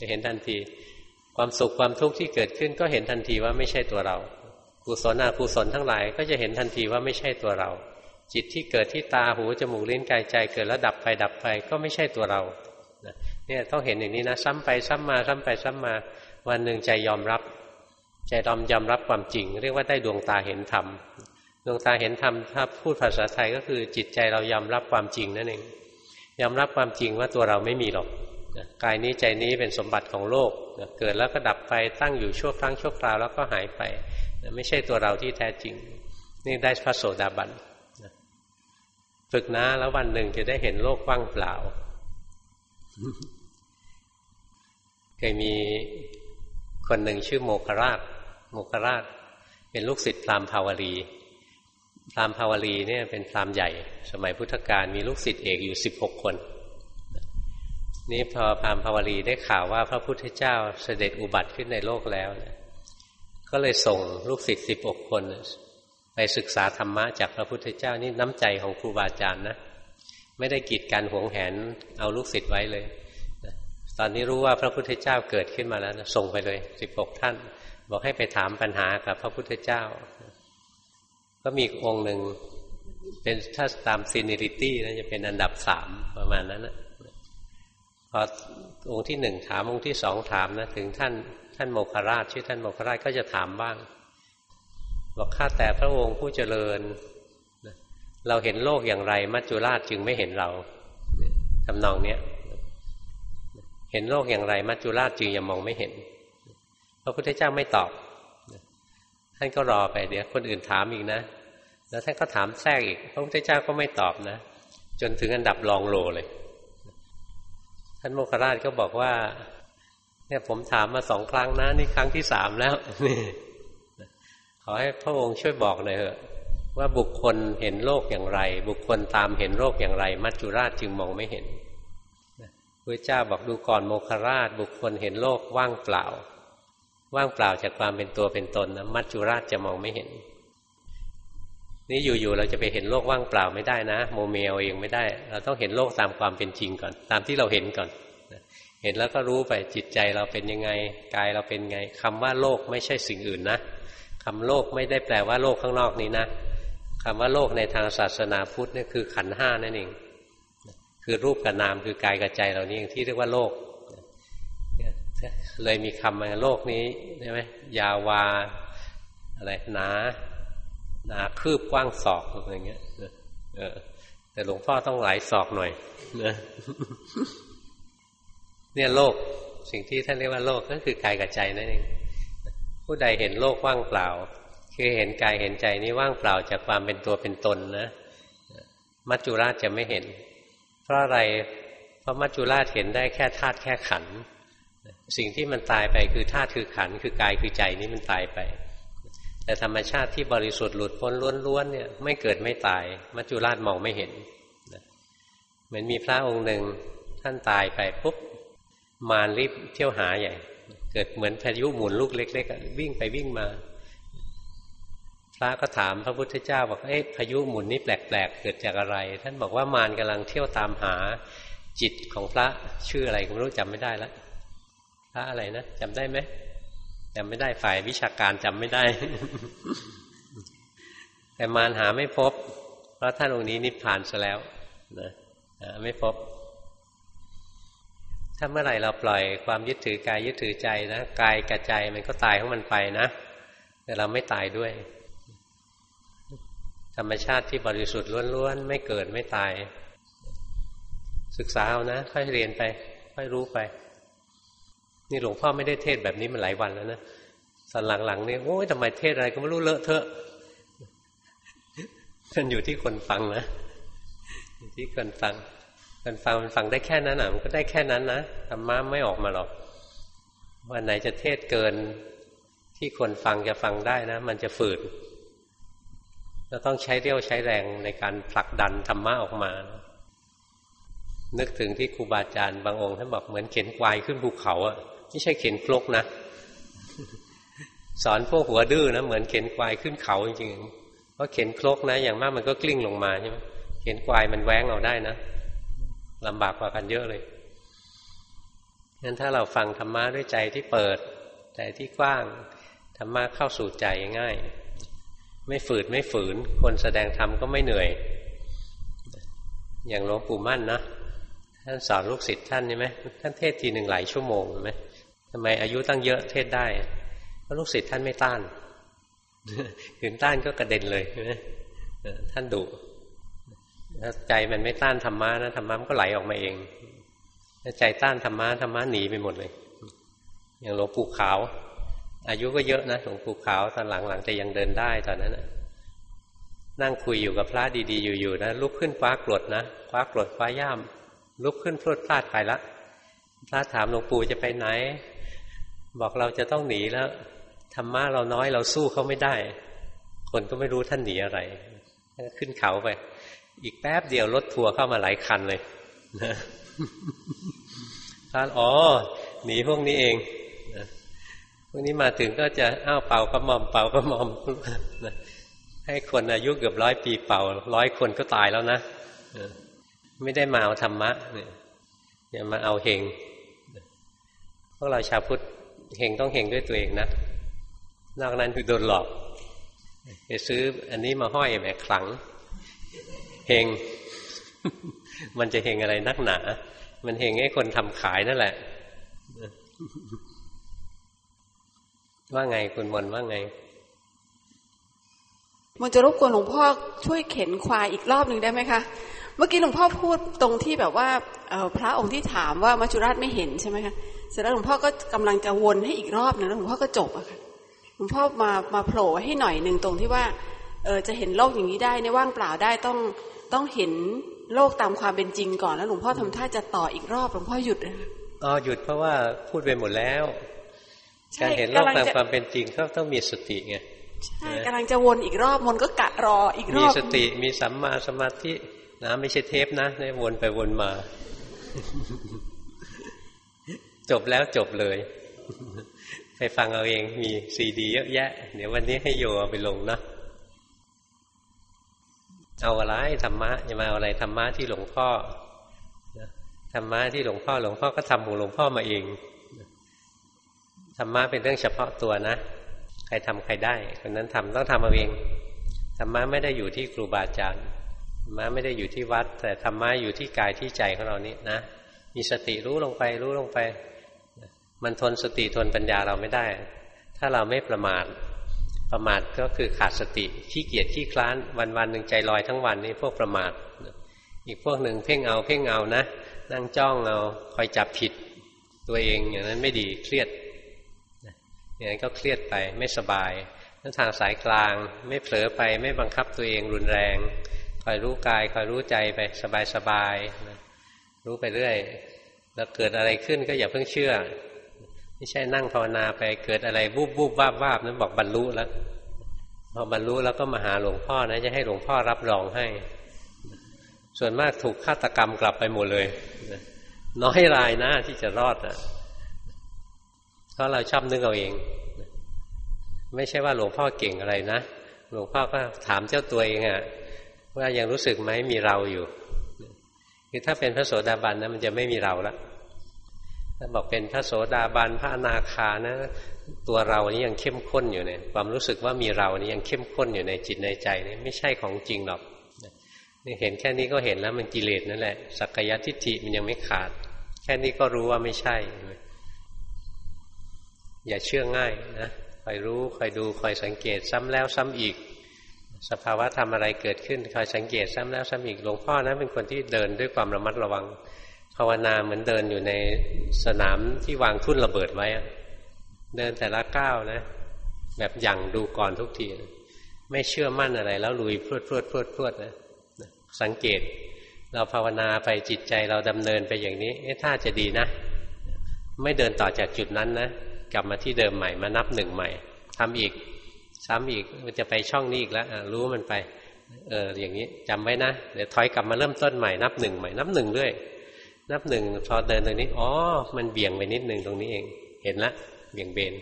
จะเห็นทันที ความสุขความทุกข์ที่เกิดขึ้นก็เห็นทันทีว่าไม่ใช่ตัวเรากุศลอกุศลทั้งหลายก็จะเห็นทันทีว่าไม่ใช่ตัวเรา จิตที่เกิดที่ตาหูจมูกลิ้นกายใจ เกิดแล้วดับไปดับไปก็ไม่ใช่ตัวเราเนี่ยต้องเห็นอย่างนี้นะ ซ้ำไปซ้ำมาซ้ำไปซ้ำมา วันหนึ่งใจยอมรับ ใจยอมยอมรับความจริง เรียกว่าได้ดวงตาเห็นธรรมดวงตาเห็นธรรมถ้าพูดภาษาไทยก็คือจิตใจเรายอมรับความจริงนั่นเองยอมรับความจริงว่าตัวเราไม่มีหรอกกายนี้ใจนี้เป็นสมบัติของโลก เกิดแล้วก็ดับไปตั้งอยู่ชั่วครั้งชั่วคราวแล้วก็หายไป ไม่ใช่ตัวเราที่แท้จริง นี่ได้พระโสดาบัน ฝึกนะ แล้ววันหนึ่งจะได้เห็นโลกว่างเปล่า เคยมีคนหนึ่งชื่อโมคราช โมคราช เป็นลูกศิษย์พรามภาวรีพรามภาวรีเนี่ยเป็นพรามใหญ่ สมัยพุทธกาลมีลูกศิษย์เอกอยู่สิบหกคน นี่พอพรามภาวรีได้ข่าวว่าพระพุทธเจ้าเสด็จอุบัติขึ้นในโลกแล้ว ก็เลยส่งลูกศิษย์สิบหกคน ศึกษาธรรมะจากพระพุทธเจ้านี่น้ำใจของครูบาอาจารย์นะไม่ได้กีดกันหวงแหนเอาลูกศิษย์ไว้เลย ตอนนี้รู้ว่าพระพุทธเจ้าเกิดขึ้นมาแล้วนะส่งไปเลยสิบหกท่าน บอกให้ไปถามปัญหากับพระพุทธเจ้า ก็มีองค์หนึ่งเป็นถ้าตามซีนิริตี้นะจะเป็นอันดับสามประมาณนั้นนะพอองค์ที่หนึ่งถามองค์ที่สองถามนะถึงท่านท่านโมคราชชื่อท่านโมคราชก็จะถามบ้าง บอกข้าแต่พระองค์ผู้เจริญ เราเห็นโลกอย่างไร มัจจุราชจึงไม่เห็นเราทำนองเนี้ยเห็นโลกอย่างไร มัจจุราชจึงยังมองไม่เห็น พระพุทธเจ้าไม่ตอบท่านก็รอไปเดี๋ยวคนอื่นถามอีกนะ แล้วท่านก็ถามแทรกอีก พระพุทธเจ้าก็ไม่ตอบนะ จนถึงอันดับรองโลเลย ท่านโมคราชก็บอกว่า เนี่ยผมถามมาสองครั้งนะ นี่ครั้งที่สามแล้ว อให้พระองค์ช่วยบอกหน่อยเถอะ ว่าบุคคลเห็นโลกอย่างไร บุคคลตามเห็นโลกอย่างไร มัจจุราชจึงมองไม่เห็นพระเจ้าบอกดูก่อนโมคราช บุคคลเห็นโลกว่างเปล่า ว่างเปล่าจากความเป็นตัวเป็นตนนะมัจจุราชจะมองไม่เห็น นี่อยู่ๆเราจะไปเห็นโลกว่างเปล่าไม่ได้นะ โมเมลเองไม่ได้ เราต้องเห็นโลกตามความเป็นจริงก่อน ตามที่เราเห็นก่อนเห็นแล้วก็รู้ไปจิตใจเราเป็นยังไงกายเราเป็นไงคำว่าโลกไม่ใช่สิ่งอื่นนะ คำโลกไม่ได้แปลว่าโลกข้างนอกนี้นะคำว่าโลกในทางศาสนาพุทธนี่คือขันห้านั่นเอง คือรูปกับนามคือกายกับใจเหล่านี้ที่เรียกว่าโลก เลยมีคำมาโลกนี้ใช่ไหมยาวาอะไรหนาหนาคืบกว้างศอกอะไรเงี้ยแต่หลวงพ่อต้องหลายศอกหน่อยนะเนี่ยโลกสิ่งที่ท่านเรียกว่าโลกก็คือกายกับใจนั่นเอง ผู้ใดเห็นโลกว่างเปล่า คือเห็นกายเห็นใจนี้ว่างเปล่าจากความเป็นตัวเป็นตนนะ มัจจุราชจะไม่เห็น เพราะอะไร เพราะมัจจุราชเห็นได้แค่ธาตุแค่ขัน สิ่งที่มันตายไปคือธาตุคือขัน คือกายคือใจนี้มันตายไป แต่ธรรมชาติที่บริสุทธิ์หลุดพ้นล้วนๆเนี่ยไม่เกิดไม่ตาย มัจจุราชมองไม่เห็นเหมือนมีพระองค์หนึ่งท่านตายไปปุ๊บมารรีบเที่ยวหาใหญ่ เกิดเหมือนพายุหมุนลูกเล็ก ๆ วิ่งไปวิ่งมา พระก็ถามพระพุทธเจ้าบอกเอ๊ะพายุหมุนนี่แปลกๆเกิดจากอะไร ท่านบอกว่ามารกำลังเที่ยวตามหาจิตของพระชื่ออะไรก็ไม่รู้จำไม่ได้แล้วพระอะไรนะจำได้ไหมจำไม่ได้ฝ่ายวิชาการจำไม่ได้ แต่มารหาไม่พบ เพราะท่านองค์นี้นิพพานซะแล้วนะไม่พบ ถ้าเมื่อไหร่เราปล่อยความยึดถือกายยึดถือใจนะกายกับใจมันก็ตายของมันไปนะ แต่เราไม่ตายด้วย ธรรมชาติที่บริสุทธิ์ล้วนๆไม่เกิดไม่ตาย ศึกษาเอานะ ค่อยเรียนไป ค่อยรู้ไป นี่หลวงพ่อไม่ได้เทศแบบนี้มาหลายวันแล้วนะสันหลังๆนี่โอ้ยทำไมเทศอะไรก็ไม่รู้เลอะเทอะมันอยู่ที่คนฟังนะอยู่ที่คนฟัง คนฟังมันฟังได้แค่นั้นอะ มันก็ได้แค่นั้นนะธรรมะไม่ออกมาหรอกวันไหนจะเทศเกินที่คนฟังจะฟังได้นะ มันจะฝืดเราต้องใช้เรี่ยวใช้แรงในการผลักดันธรรมะออกมา นึกถึงที่ครูบาอาจารย์บางองค์ท่านบอกเหมือนเข็นควายขึ้นภูเขาอะไม่ใช่เข็นคลกนะ สอนพวกหัวดื้อนะเหมือนเข็นควายขึ้นเขาจริงๆเพราะเข็นคลกนะ อย่างมากมันก็กลิ้งลงมาใช่ไหมเข็นควายมันแว้งเอาได้นะ ลำบากกว่ากันเยอะเลยงั้นถ้าเราฟังธรรมะด้วยใจที่เปิด ใจที่กว้างธรรมะเข้าสู่ใจง่าย ไม่ฝืดไม่ฝืน คนแสดงธรรมก็ไม่เหนื่อย อย่างหลวงปู่มั่นนะท่านสอนลูกศิษย์ท่านใช่ไหมท่านเทศทีหนึ่งหลายชั่วโมงใช่ไหมทำไมอายุตั้งเยอะเทศได้เพราะลูกศิษย์ท่านไม่ต้านขืนต้านก็กระเด็นเลยใช่ไหมท่านดุ ถ้าใจมันไม่ต้านธรรมะนะธรรมะมันก็ไหลออกมาเองถ้าใจต้านธรรมะธรรมะหนีไปหมดเลย อย่างหลวงปู่ขาว อายุก็เยอะนะหลวงปู่ขาวตอนหลังๆแต่ยังเดินได้ตอนนั้นนั่งคุยอยู่กับพระดีๆ อยู่ๆนะลุกขึ้นคว้ากรดนะคว้ากรดคว้าย่ามลุกขึ้นพลดพลาดไปละพระถามหลวงปู่จะไปไหน บอกเราจะต้องหนีแล้วธรรมะเราน้อยเราสู้เขาไม่ได้ คนก็ไม่รู้ท่านหนีอะไรขึ้นเขาไป อีกแป๊บเดียวรถทัวร์เข้ามาหลายคันเลยพระอ๋อหนีพวกนี้เองพวกนี้มาถึงก็จะอ้าวเป่ากระหม่อมเป่ากระหม่อมนะให้คนอายุเกือบร้อยปีเป่าร้อยคนก็ตายแล้วนะไม่ได้มาเอาธรรมะเนี่ยมาเอาเฮงพวกเราชาวพุทธเฮงต้องเฮงด้วยตัวเองนะนอกนั้นคือโดนหลอกไปซื้ออันนี้มาห้อยแหมคลัง เฮงมันจะเฮงอะไรนักหนา มันเฮงให้คนทำขายนั่นแหละ ว่าไงคุณมนว่าไงมันจะรบกวนหลวงพ่อช่วยเข็นควายอีกรอบหนึ่งได้ไหมคะ เมื่อกี้หลวงพ่อพูดตรงที่แบบว่าพระองค์ที่ถามว่ามัจจุราชไม่เห็นใช่ไหมคะ เสร็จแล้วหลวงพ่อก็กำลังจะวนให้อีกรอบนึงแล้วหลวงพ่อก็จบอะค่ะ หลวงพ่อมามาโผล่ให้หน่อยหนึ่งตรงที่ว่าเออจะเห็นโลกอย่างนี้ได้ในว่างเปล่าได้ต้อง ต้องเห็นโลกตามความเป็นจริงก่อนแล้วหลวงพ่อทำท่าจะต่ออีกรอบหลวงพ่อหยุดเลยอ๋อหยุดเพราะว่าพูดไปหมดแล้วการเห็นโลกตามความเป็นจริงก็ต้องมีสติไงใช่กำลังจะวนอีกรอบมนก็กะรออีกรอบมีสติมีสัมมาสมาธินะไม่ใช่เทปนะในวนไปวนมา จบแล้วจบเลย ไปฟังเอาเองมีซีดีเยอะแยะ เดี๋ยววันนี้ให้โยเอาไปลงนะ เอาอะไรธรรมะอย่ามาเอาอะไรธรรมะที่หลวงพ่อธรรมะที่หลวงพ่อหลวงพ่อก็ทำของหลวงพ่อมาเองธรรมะเป็นเรื่องเฉพาะตัวนะ ใครทำใครได้คนนั้นทำต้องทำเอาเองธรรมะไม่ได้อยู่ที่ครูบาอาจารย์ธรรมะไม่ได้อยู่ที่วัด แต่ธรรมะอยู่ที่กายที่ใจของเรานี้นะมีสติรู้ลงไปรู้ลงไป มันทนสติทนปัญญาเราไม่ได้ ถ้าเราไม่ประมาท ประมาทก็คือขาดสติขี้เกียจขี้คลาน วันวันหนึ่งใจลอยทั้งวันนี่พวกประมาท อีกพวกหนึ่งเพ่งเอาเพ่งเอานะ นั่งจ้องเอาคอยจับผิดตัวเองอย่างนั้นไม่ดีเครียดอย่างนั้นก็เครียดไปไม่สบายทั้งทางสายกลางไม่เผลอไปไม่บังคับตัวเองรุนแรงคอยรู้กายคอยรู้ใจไปสบายสบายรู้ไปเรื่อยแล้วเกิดอะไรขึ้นก็อย่าเพิ่งเชื่อ ไม่ใช่นั่งภาวนาไปเกิดอะไรบูบบูบวาบวาบนั้นบอกบรรลุแล้วพอบรรลุแล้วก็มาหาหลวงพ่อนะจะให้หลวงพ่อรับรองให้ ส่วนมากถูกฆาตกรรมกลับไปหมดเลย น้อยรายนะที่จะรอดอะเพราะเราชอบนึกเอาเอง ไม่ใช่ว่าหลวงพ่อเก่งอะไรนะหลวงพ่อก็ถามเจ้าตัวเองอะว่ายังรู้สึกไหมมีเราอยู่คือถ้าเป็นพระโสดาบันนะมันจะไม่มีเราละ ถ้าบอกเป็นพระโสดาบันพระอนาคานะตัวเรานี้ยังเข้มข้นอยู่เนี่ยความรู้สึกว่ามีเรานี่ยังเข้มข้นอยู่ในจิตในใจนี่ไม่ใช่ของจริงหรอกนี่เห็นแค่นี้ก็เห็นแล้วมันกิเลสนั่นแหละสักยทิฏฐิมันยังไม่ขาด แค่นี้ก็รู้ว่าไม่ใช่ อย่าเชื่อง่ายนะคอยรู้คอยดูคอยสังเกตซ้ำแล้วซ้ำอีก สภาวะทำอะไรเกิดขึ้นคอยสังเกตซ้ำแล้วซ้ำอีกหลวงพ่อนะเป็นคนที่เดินด้วยความระมัดระวัง ภาวนาเหมือนเดินอยู่ในสนามที่วางทุ่นระเบิดไว้เดินแต่ละก้าวนะ แบบยังดูก่อนทุกที ไม่เชื่อมั่นอะไร แล้วลุยพรวดพรวดพรวดพรวดนะสังเกต เราภาวนาไปจิตใจเราดำเนินไปอย่างนี้เอ๊ะถ้าจะดีนะ ไม่เดินต่อจากจุดนั้นนะ กลับมาที่เดิมใหม่มานับหนึ่งใหม่ทำอีก ซ้ำอีกมันจะไปช่องนี้อีกแล้วรู้มันไป เอออย่างนี้จำไว้นะเดี๋ยวถอยกลับมาเริ่มต้นใหม่นับหนึ่งใหม่นับหนึ่งเรื่อย นับหนึ่งพอเดินตรงนี้อ๋อมันเบี่ยงไปนิดหนึ่งตรงนี้เอง เห็นละเบี่ยงเบน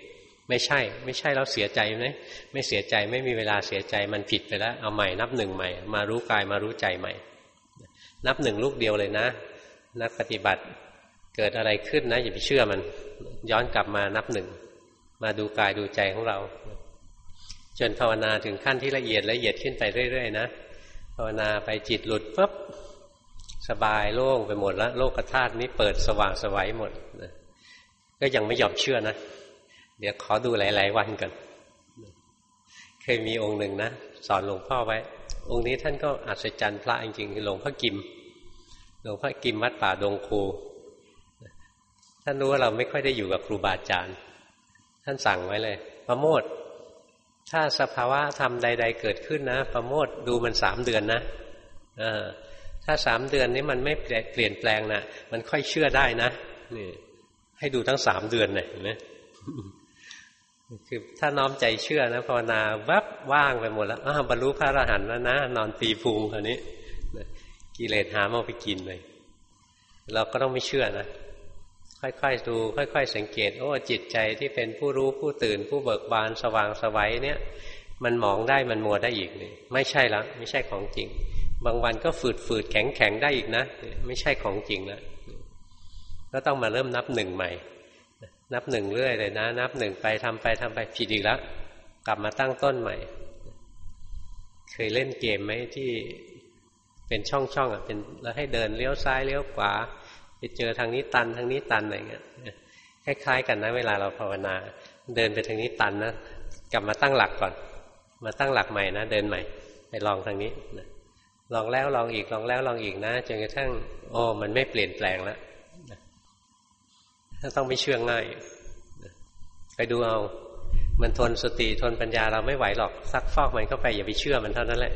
ไม่ใช่ ไม่ใช่แล้วเสียใจไหมไม่เสียใจไม่มีเวลาเสียใจมันผิดไปแล้ว เอาใหม่นับหนึ่งใหม่ มารู้กายมารู้ใจใหม่ นับหนึ่งลูกเดียวเลยนะ นักปฏิบัติเกิดอะไรขึ้นนะอย่าไปเชื่อมัน ย้อนกลับมานับหนึ่งมาดูกายดูใจของเราจนภาวนาถึงขั้นที่ละเอียดละเอียดขึ้นไปเรื่อยๆนะภาวนาไปจิตหลุดปุ๊บ สบายโล่งไปหมดแล้วโลกธาตุนี้เปิดสว่างสวัยหมดนะก็ยังไม่ยอมเชื่อนะ เดี๋ยวขอดูหลาย ๆ วันกันเคยมีองค์หนึ่งนะสอนหลวงพ่อไว้ องค์นี้ท่านก็อัศจรรย์พระจริงๆคือหลวงพ่อกิมหลวงพ่อกิมวัดป่าดงคูท่านรู้ว่าเราไม่ค่อยได้อยู่กับครูบาอาจารย์ ท่านสั่งไว้เลยประโมทถ้าสภาวะธรรมใด ๆ เกิดขึ้นนะประโมทดูมันสามเดือนนะ ถ้าสามเดือนนี้มันไม่เปลี่ยนแปลงนะมันค่อยเชื่อได้นะนี่ให้ดูทั้งสามเดือนเลยเห็นไหมคือถ้าน้อมใจเชื่อนะภาวนาวับว่างไปหมดแล้วอ้าวบรรลุพระอรหันต์แล้วนะนอนตีพุงคราวนี้กิเลสหามาไปกินเลย เราก็ต้องไม่เชื่อนะค่อยๆดู ค่อย ๆ สังเกต โอ้จิตใจที่เป็นผู้รู้ผู้ตื่น ผู้เบิกบานสว่างสวัยเนี่ย มันมองได้มันมัวได้อีกเลยไม่ใช่ล้วไม่ใช่ของจริง บางวันก็ฝืดฝืดแข็งแข็งได้อีกนะ ไม่ใช่ของจริงแล้วก็ต้องมาเริ่มนับหนึ่งใหม่ นับหนึ่งเรื่อยเลยนะ นับหนึ่งไปทำไปทำไปผิดอีกแล้วกลับมาตั้งต้นใหม่ เคยเล่นเกมไหมที่เป็นช่องๆอะเป็นแล้วให้เดินเลี้ยวซ้ายเลี้ยวขวาไปเจอทางนี้ตันทางนี้ตันอะไรเงี้ยคล้ายๆกันนะเวลาเราภาวนา เดินไปทางนี้ตันนะกลับมาตั้งหลักก่อน มาตั้งหลักใหม่นะเดินใหม่ ไปลองทางนี้ ลองแล้วลองอีกลองแล้วลองอีกนะจนกระทั่งโอ้มันไม่เปลี่ยนแปลงแล้วถ้าต้องไม่เชื่องง่ายไปดูเอา มันทนสติทนปัญญาเราไม่ไหวหรอกซักฟอกมันเข้าไปอย่าไปเชื่อมันเท่านั้นแหละ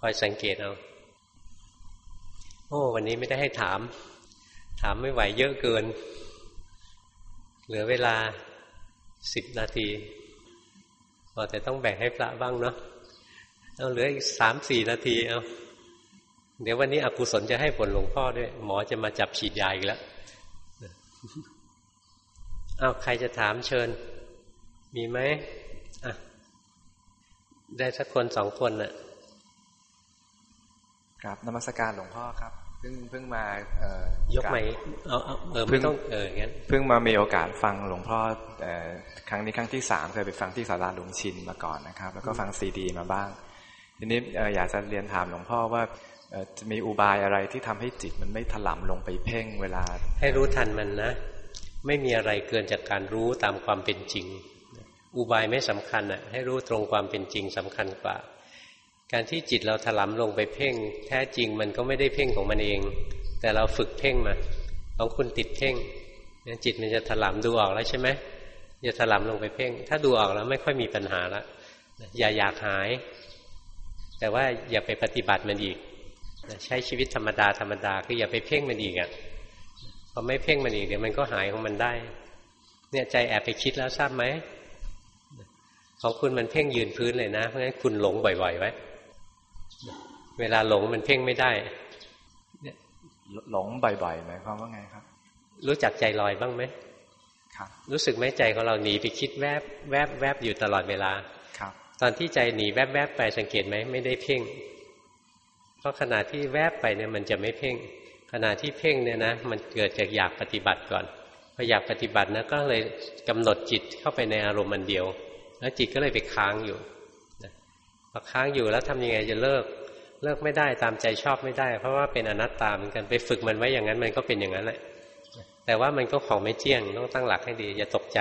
คอยสังเกตเอาโอ้วันนี้ไม่ได้ให้ถาม ถามไม่ไหวเยอะเกิน เหลือเวลาสิบนาทีพอแต่ต้องแบ่งให้พระบ้างเนาะ เอาเหลืออีกสามสี่นาทีเอาเดี๋ยววันนี้อกุศลจะให้ผลหลวงพ่อด้วย หมอจะมาจับฉีดยาอีกแล้วเอาใครจะถามเชิญ มีไหมอะ ได้สักคนสองคนน่ะครับนมัสการหลวงพ่อครับเพิ่งเพิ่งมาเอ่อยกใหม่เอาเอาเออไม่ต้องเอองั้นเพิ่งมามีโอกาสฟังหลวงพ่อครั้งนี้ครั้งที่สามเคยไปฟังที่สาราหลวงชินมาก่อนนะครับ แล้วก็ฟังซีดี มาบ้าง ทีนี้อยากจะเรียนถามหลวงพ่อว่าจะมีอุบายอะไรที่ทำให้จิตมันไม่ถลำลงไปเพ่งเวลา ให้รู้ทันมันนะ ไม่มีอะไรเกินจากการรู้ตามความเป็นจริง อุบายไม่สำคัญอะ ให้รู้ตรงความเป็นจริงสำคัญกว่า การที่จิตเราถลำลงไปเพ่ง แท้จริงมันก็ไม่ได้เพ่งของมันเอง แต่เราฝึกเพ่งมาของคุณติดเพ่งจิตมันจะถลำดูออกแล้วใช่ไหมจะถลำลงไปเพ่ง ถ้าดูออกแล้วไม่ค่อยมีปัญหาละอย่าอยากหาย แต่ว่าอย่าไปปฏิบัติมันอีก ใช้ชีวิตธรรมดาธรรมดาคืออย่าไปเพ่งมันอีกอะพอไม่เพ่งมันอีกเดี๋ยวมันก็หายของมันได้ เนี่ยใจแอบไปคิดแล้วทราบไหมของคุณมันเพ่งยืนพื้นเลยนะเพราะงั้นคุณหลงบ่อยๆไว้เวลาหลงมันเพ่งไม่ได้หลงบ่อยๆหมายความว่าไงครับ รู้จักใจลอยบ้างไหมครับ รู้สึกไหมใจของเราหนีไปคิดแวบแวบแวบอยู่ตลอดเวลาครับ ตอนที่ใจหนีแวบแวบไปสังเกตไหมไม่ได้เพ่ง เพราะขณะที่แวบไปเนี่ยมันจะไม่เพ่ง ขณะที่เพ่งเนี่ยนะ มันเกิดจากอยากปฏิบัติก่อนพออยากปฏิบัตินะก็เลยกำหนดจิตเข้าไปในอารมณ์มันเดียว แล้วจิตก็เลยไปค้างอยู่พอค้างอยู่แล้วทำยังไงจะเลิก เลิกไม่ได้ตามใจชอบไม่ได้ เพราะว่าเป็นอนัตตาเหมือนกันไปฝึกมันไว้อย่างนั้นมันก็เป็นอย่างนั้นแหละแต่ว่ามันก็ของไม่เจี่ยงต้องตั้งหลักให้ดีอย่าตกใจ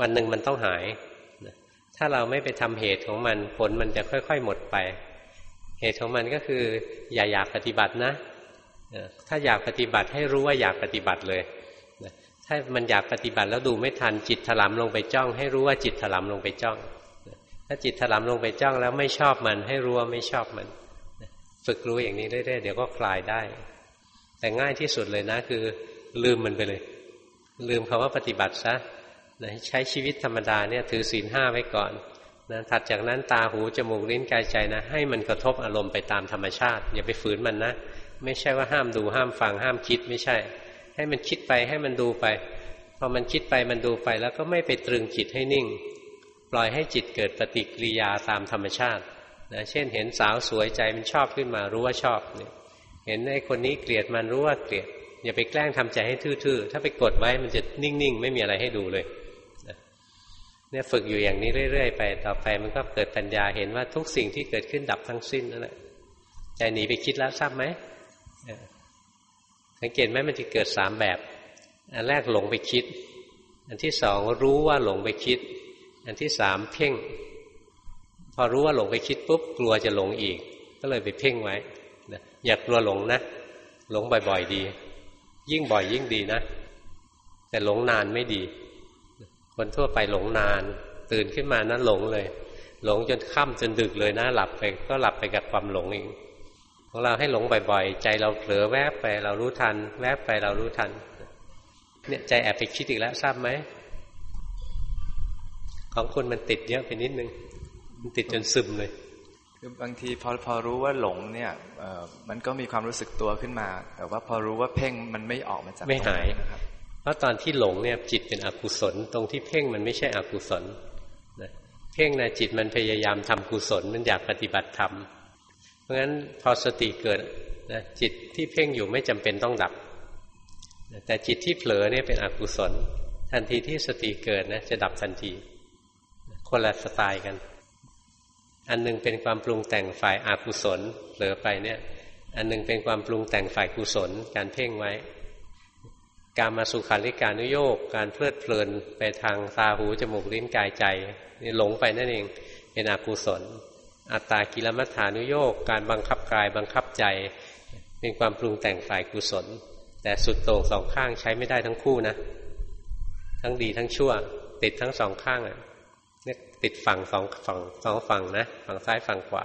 วันหนึ่งมันต้องหาย ถ้าเราไม่ไปทำเหตุของมันผลมันจะค่อย ๆ หมดไป เหตุของมันก็คือ อย่าอยากปฏิบัตินะ ถ้าอยากปฏิบัติให้รู้ว่าอยากปฏิบัติเลย ถ้ามันอยากปฏิบัติแล้วดูไม่ทันจิตถลำลงไปจ้อง ให้รู้ว่าจิตถลำลงไปจ้อง ถ้าจิตถลำลงไปจ้องแล้วไม่ชอบมันให้รู้ว่าไม่ชอบมันฝึกรู้อย่างนี้เรื่อยๆเดี๋ยวก็คลายได้ แต่ง่ายที่สุดเลยนะ คือ ลืมมันไปเลย ลืมคาว่าปฏิบัติซะ ใช้ชีวิตธรรมดาเนี่ยถือศีลห้าไว้ก่อนนะถัดจากนั้นตาหูจมูกลิ้นกายใจนะ ให้มันกระทบอารมณ์ไปตามธรรมชาติ อย่าไปฝืนมันนะ ไม่ใช่ว่าห้ามดูห้ามฟังห้ามคิดไม่ใช่ ให้มันคิดไปให้มันดูไป พอมันคิดไปมันดูไป แล้วก็ไม่ไปตรึงจิตให้นิ่ง ปล่อยให้จิตเกิดปฏิกิริยาตามธรรมชาตินะเช่นเห็นสาวสวยใจมันชอบขึ้นมารู้ว่าชอบเนี่ยเห็นไอ้คนนี้เกลียดมันรู้ว่าเกลียด อย่าไปแกล้งทำใจให้ทื่อๆ ถ้าไปกดไว้มันจะนิ่งๆ ไม่มีอะไรให้ดูเลย เนี่ยฝึกอยู่อย่างนี้เรื่อยๆไป ต่อไปมันก็เกิดปัญญาเห็นว่าทุกสิ่งที่เกิดขึ้นดับทั้งสิ้นนั่นแหละใจหนีไปคิดแล้วทราบไหมสังเกตไหมมันจะเกิดสามแบบ อันแรกหลงไปคิด อันที่สองรู้ว่าหลงไปคิด อันที่สามเพ่ง พอรู้ว่าหลงไปคิดปุ๊บกลัวจะหลงอีก ก็เลยไปเพ่งไว้อย่ากลัวหลงนะหลงบ่อยๆดี ยิ่งบ่อยยิ่งดีนะ แต่หลงนานไม่ดี คนทั่วไปหลงนาน ตื่นขึ้นมานะหลงเลย หลงจนค่ำจนดึกเลยนะหลับไปก็หลับไปกับความหลงเองของเราให้หลงบ่อยๆ ใจเราเผลอแวบไปเรารู้ทัน แวบไปเรารู้ทัน เนี่ยใจแอบไปคิดอีกแล้วทราบไหมของคุณมันติดเยอะไปนิดนึง มันติดจนซึมเลย คือบางทีพอพอรู้ว่าหลงเนี่ยเออมันก็มีความรู้สึกตัวขึ้นมา แต่ว่าพอรู้ว่าเพ่งมันไม่ออกมาจากไม่หายนะครับเพ ราะตอนที่หลงเนี่ยจิตเป็นอกุศล ตรงที่เพ่งมันไม่ใช่อกุศลนะเพ่งนะจิตมันพยายามทำกุศลมันอยากปฏิบัติธรรมเพราะฉะนั้นพอสติเกิดนะจิตที่เพ่งอยู่ไม่จำเป็นต้องดับแต่จิตที่เผลอเนี่ยเป็นอกุศล ทันทีที่สติเกิดนะจะดับทันที คนละสไตล์กัน อันนึงเป็นความปรุงแต่งฝ่ายอากุศลเผลอไปเนี่ย อันนึงเป็นความปรุงแต่งฝ่ายกุศลการเพ่งไว้ การมาสุขาริการนุโยกการเพลิดเพลินไปทางตาหูจมูกลิ้นกายใจนี่หลงไปนั่นเองเป็นอกุศล อัตตากิลมัฏฐานุโยกการบังคับกายบังคับใจ เป็นความปรุงแต่งฝ่ายกุศล แต่สุดโต่งสองข้างใช้ไม่ได้ทั้งคู่นะ ทั้งดีทั้งชั่ว ติดทั้งสองข้างอะเนี่ยติดฝั่งสองฝั่งสองฝั่งนะ ฝั่งซ้ายฝั่งขวา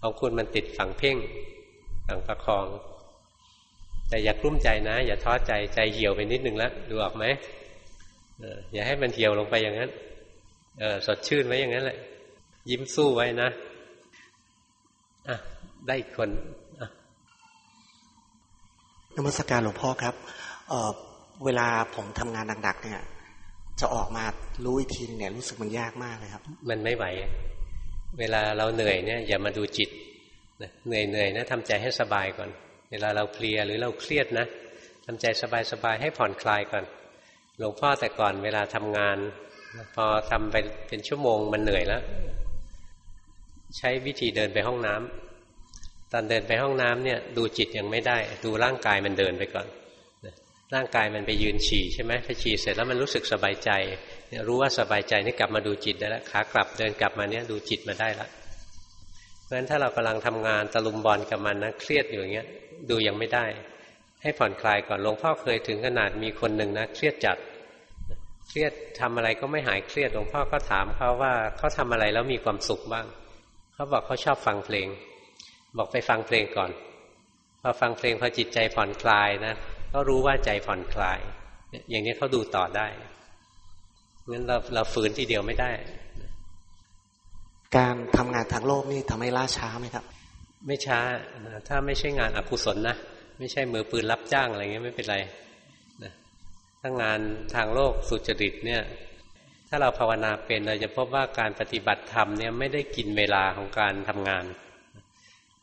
ของคุณมันติดฝั่งเพ่งฝั่งประคอง แต่อย่ากลุ้มใจนะ อย่าท้อใจใจเหี่ยวไปนิดนึงแล้วดูออกไหมอย่าให้มันเหี่ยวลงไปอย่างนั้นเออสดชื่นไว้อย่างนั้นแหละ ยิ้มสู้ไว้นะอะได้คนนมัสการหลวงพ่อครับเเวลาผมทำงานหนักๆเนี่ย จะออกมารู้อีกทีเนี่ย รู้สึกมันยากมากเลยครับ มันไม่ไหว เวลาเราเหนื่อยเนี่ย อย่ามาดูจิตเหนื่อยเหนื่อยนะทำใจให้สบายก่อน เวลาเราเพลียหรือเราเครียดนะทำใจสบายๆให้ผ่อนคลายก่อน หลวงพ่อแต่ก่อนเวลาทำงาน พอทำไปเป็นชั่วโมงมันเหนื่อยแล้ว ใช้วิธีเดินไปห้องน้ำตอนเดินไปห้องน้ำเนี่ย ดูจิตยังไม่ได้ ดูร่างกายมันเดินไปก่อนร่างกายมันไปยืนฉี่ใช่ไหมถ้าฉี่เสร็จแล้วมันรู้สึกสบายใจเนี่ยรู้ว่าสบายใจนี่กลับมาดูจิตได้แล้วขากลับเดินกลับมาเนี่ยดูจิตมาได้ละเพราะฉะนั้นถ้าเรากำลังทำงานตะลุมบอลกับมันนะเครียดอยู่อย่างเงี้ย ดูยังไม่ได้ ให้ผ่อนคลายก่อนหลวงพ่อเคยถึงขนาดมีคนหนึ่งนะเครียดจัดเครียดทำอะไรก็ไม่หายเครียดหลวงพ่อก็ถามเขาว่าเขาทำอะไรแล้วมีความสุขบ้างเขาบอกเขาชอบฟังเพลง บอกไปฟังเพลงก่อน พอฟังเพลงพอจิตใจผ่อนคลายนะก็รู้ว่าใจผ่อนคลาย อย่างนี้เขาดูต่อได้งั้นเราเราฝืนทีเดียวไม่ได้ การทำงานทางโลกนี่ทำให้ล่าช้าไหมครับ ไม่ช้าถ้าไม่ใช่งานอกุศลนะไม่ใช่มือปืนรับจ้างอะไรเงี้ยไม่เป็นไรถ้างานทางโลกสุจริตเนี่ย ถ้าเราภาวนาเป็นเราจะพบว่าการปฏิบัติธรรมเนี่ยไม่ได้กินเวลาของการทำงาน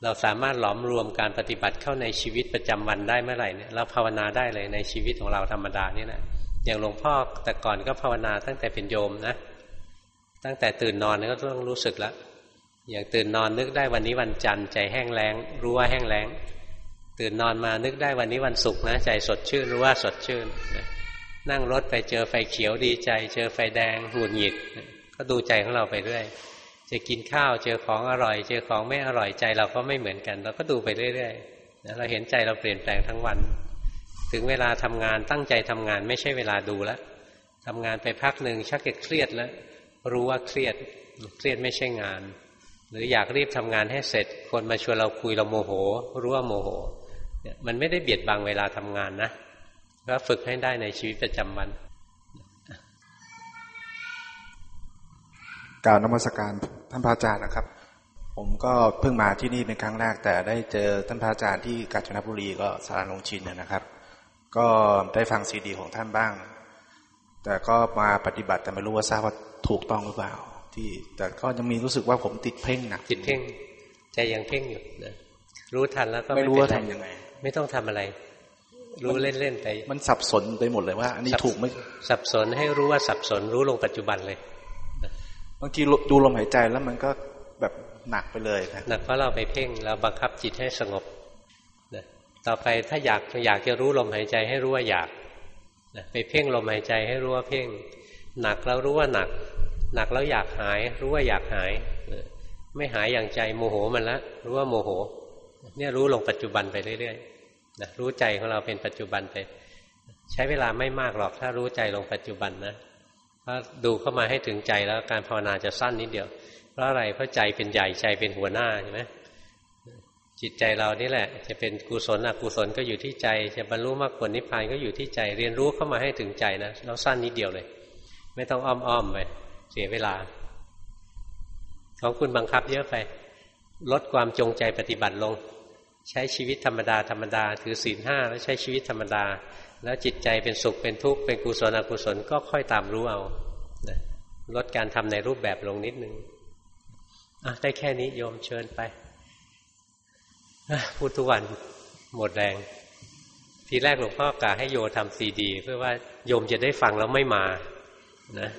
เราสามารถหลอมรวมการปฏิบัติเข้าในชีวิตประจำวันได้เมื่อไหร่เนี่ยเราภาวนาได้เลยในชีวิตของเราธรรมดานี่แหละอย่างหลวงพ่อแต่ก่อนก็ภาวนาตั้งแต่เป็นโยมนะ ตั้งแต่ตื่นนอนก็ต้องรู้สึกแล้ว อย่างตื่นนอนนึกได้วันนี้วันจันทร์ใจแห้งแล้ง รู้ว่าแห้งแล้ง ตื่นนอนมานึกได้วันนี้วันศุกร์นะใจสดชื่นรู้ว่าสดชื่นนั่งรถไปเจอไฟเขียวดีใจ เจอไฟแดงหงุดหงิด ก็ดูใจของเราไปเรื่อยจะกินข้าวเจอของอร่อย เจอของไม่อร่อยใจเราก็ไม่เหมือนกัน เราก็ดูไปเรื่อยๆเราเห็นใจเราเปลี่ยนแปลงทั้งวัน ถึงเวลาทำงานตั้งใจทำงานไม่ใช่เวลาดูแล้วทำงานไปพักหนึ่งชักเกิดเครียดแล้วรู้ว่าเครียดเครียดไม่ใช่งาน หรืออยากรีบทำงานให้เสร็จ คนมาชวนเราคุยเราโมโห รู้ว่าโมโหมันไม่ได้เบียดบังเวลาทำงานนะก็ฝึกให้ได้ในชีวิตประจำวันกล่ารนมัสการท่านพระอาจารย์นะครับ ผมก็เพิ่งมาที่นี่เป็นครั้งแรกแต่ได้เจอท่านพระอาจารย์ที่กาญจนบุรีก็สารลงชินนะครับ ก็ได้ฟังซีดี ของท่านบ้าง แต่ก็มาปฏิบัติแต่ไม่รู้ว่าทราบว่าถูกต้องหรือเปล่า ที่ แต่ก็ยังมีรู้สึกว่าผมติดเพ่งหนักติดเพ่งใจยังเพ่งอยู่นะรู้ทันแล้วก็ไม่รู้ว่าทำยังไง ไม่ต้องทำอะไร รู้เล่นๆไปมันสับสนไปหมดเลยว่า อันนี้ถูกไหมสับสนให้รู้ว่าสับสนรู้ลงปัจจุบันเลยบางทีดูลมหายใจแล้วมันก็แบบหนักไปเลยนะหนักเพราะเราไปเพ่งเราบังคับจิตให้สงบนะต่อไปถ้าอยากอยากจะรู้ลมหายใจให้รู้ว่าอยากนะไปเพ่งลมหายใจให้รู้ว่าเพ่ง หนักแล้วรู้ว่าหนัก หนักแล้วอยากหาย รู้ว่าอยากหาย ไม่หายอย่างใจโมโหมันละ รู้ว่าโมโห เนี่ยรู้ลงปัจจุบันไปเรื่อยๆนะรู้ใจของเราเป็นปัจจุบันไป ใช้เวลาไม่มากหรอกถ้ารู้ใจลงปัจจุบันนะถ้าดูเข้ามาให้ถึงใจแล้วการภาวนาจะสั้นนิดเดียว เพราะอะไรเพราะใจเป็นใหญ่ใจเป็นหัวหน้าใช่ไหมจิตใจเรานี่แหละ จะเป็นกุศลอกุศลก็อยู่ที่ใจ จะบรรลุมรรคผลนิพพานก็อยู่ที่ใจ เรียนรู้เข้ามาให้ถึงใจนะเราสั้นนิดเดียวเลย ไม่ต้องอ้อมๆไป เสียเวลา ของคุณบังคับเยอะไป ลดความจงใจปฏิบัติลง ใช้ชีวิตธรรมดาธรรมดา ถือศีลห้าแล้วใช้ชีวิตธรรมดา แล้วจิตใจเป็นสุขเป็นทุกข์เป็นกุศลอกุศลก็ค่อยตามรู้เอาลดการทำในรูปแบบลงนิดนึงอะได้แค่นี้โยมเชิญไปพูดทุกวันหมดแรง ทีแรกหลวงพ่อกาให้โยทำซีดี เพื่อว่าโยมจะได้ฟังแล้วไม่มา นะ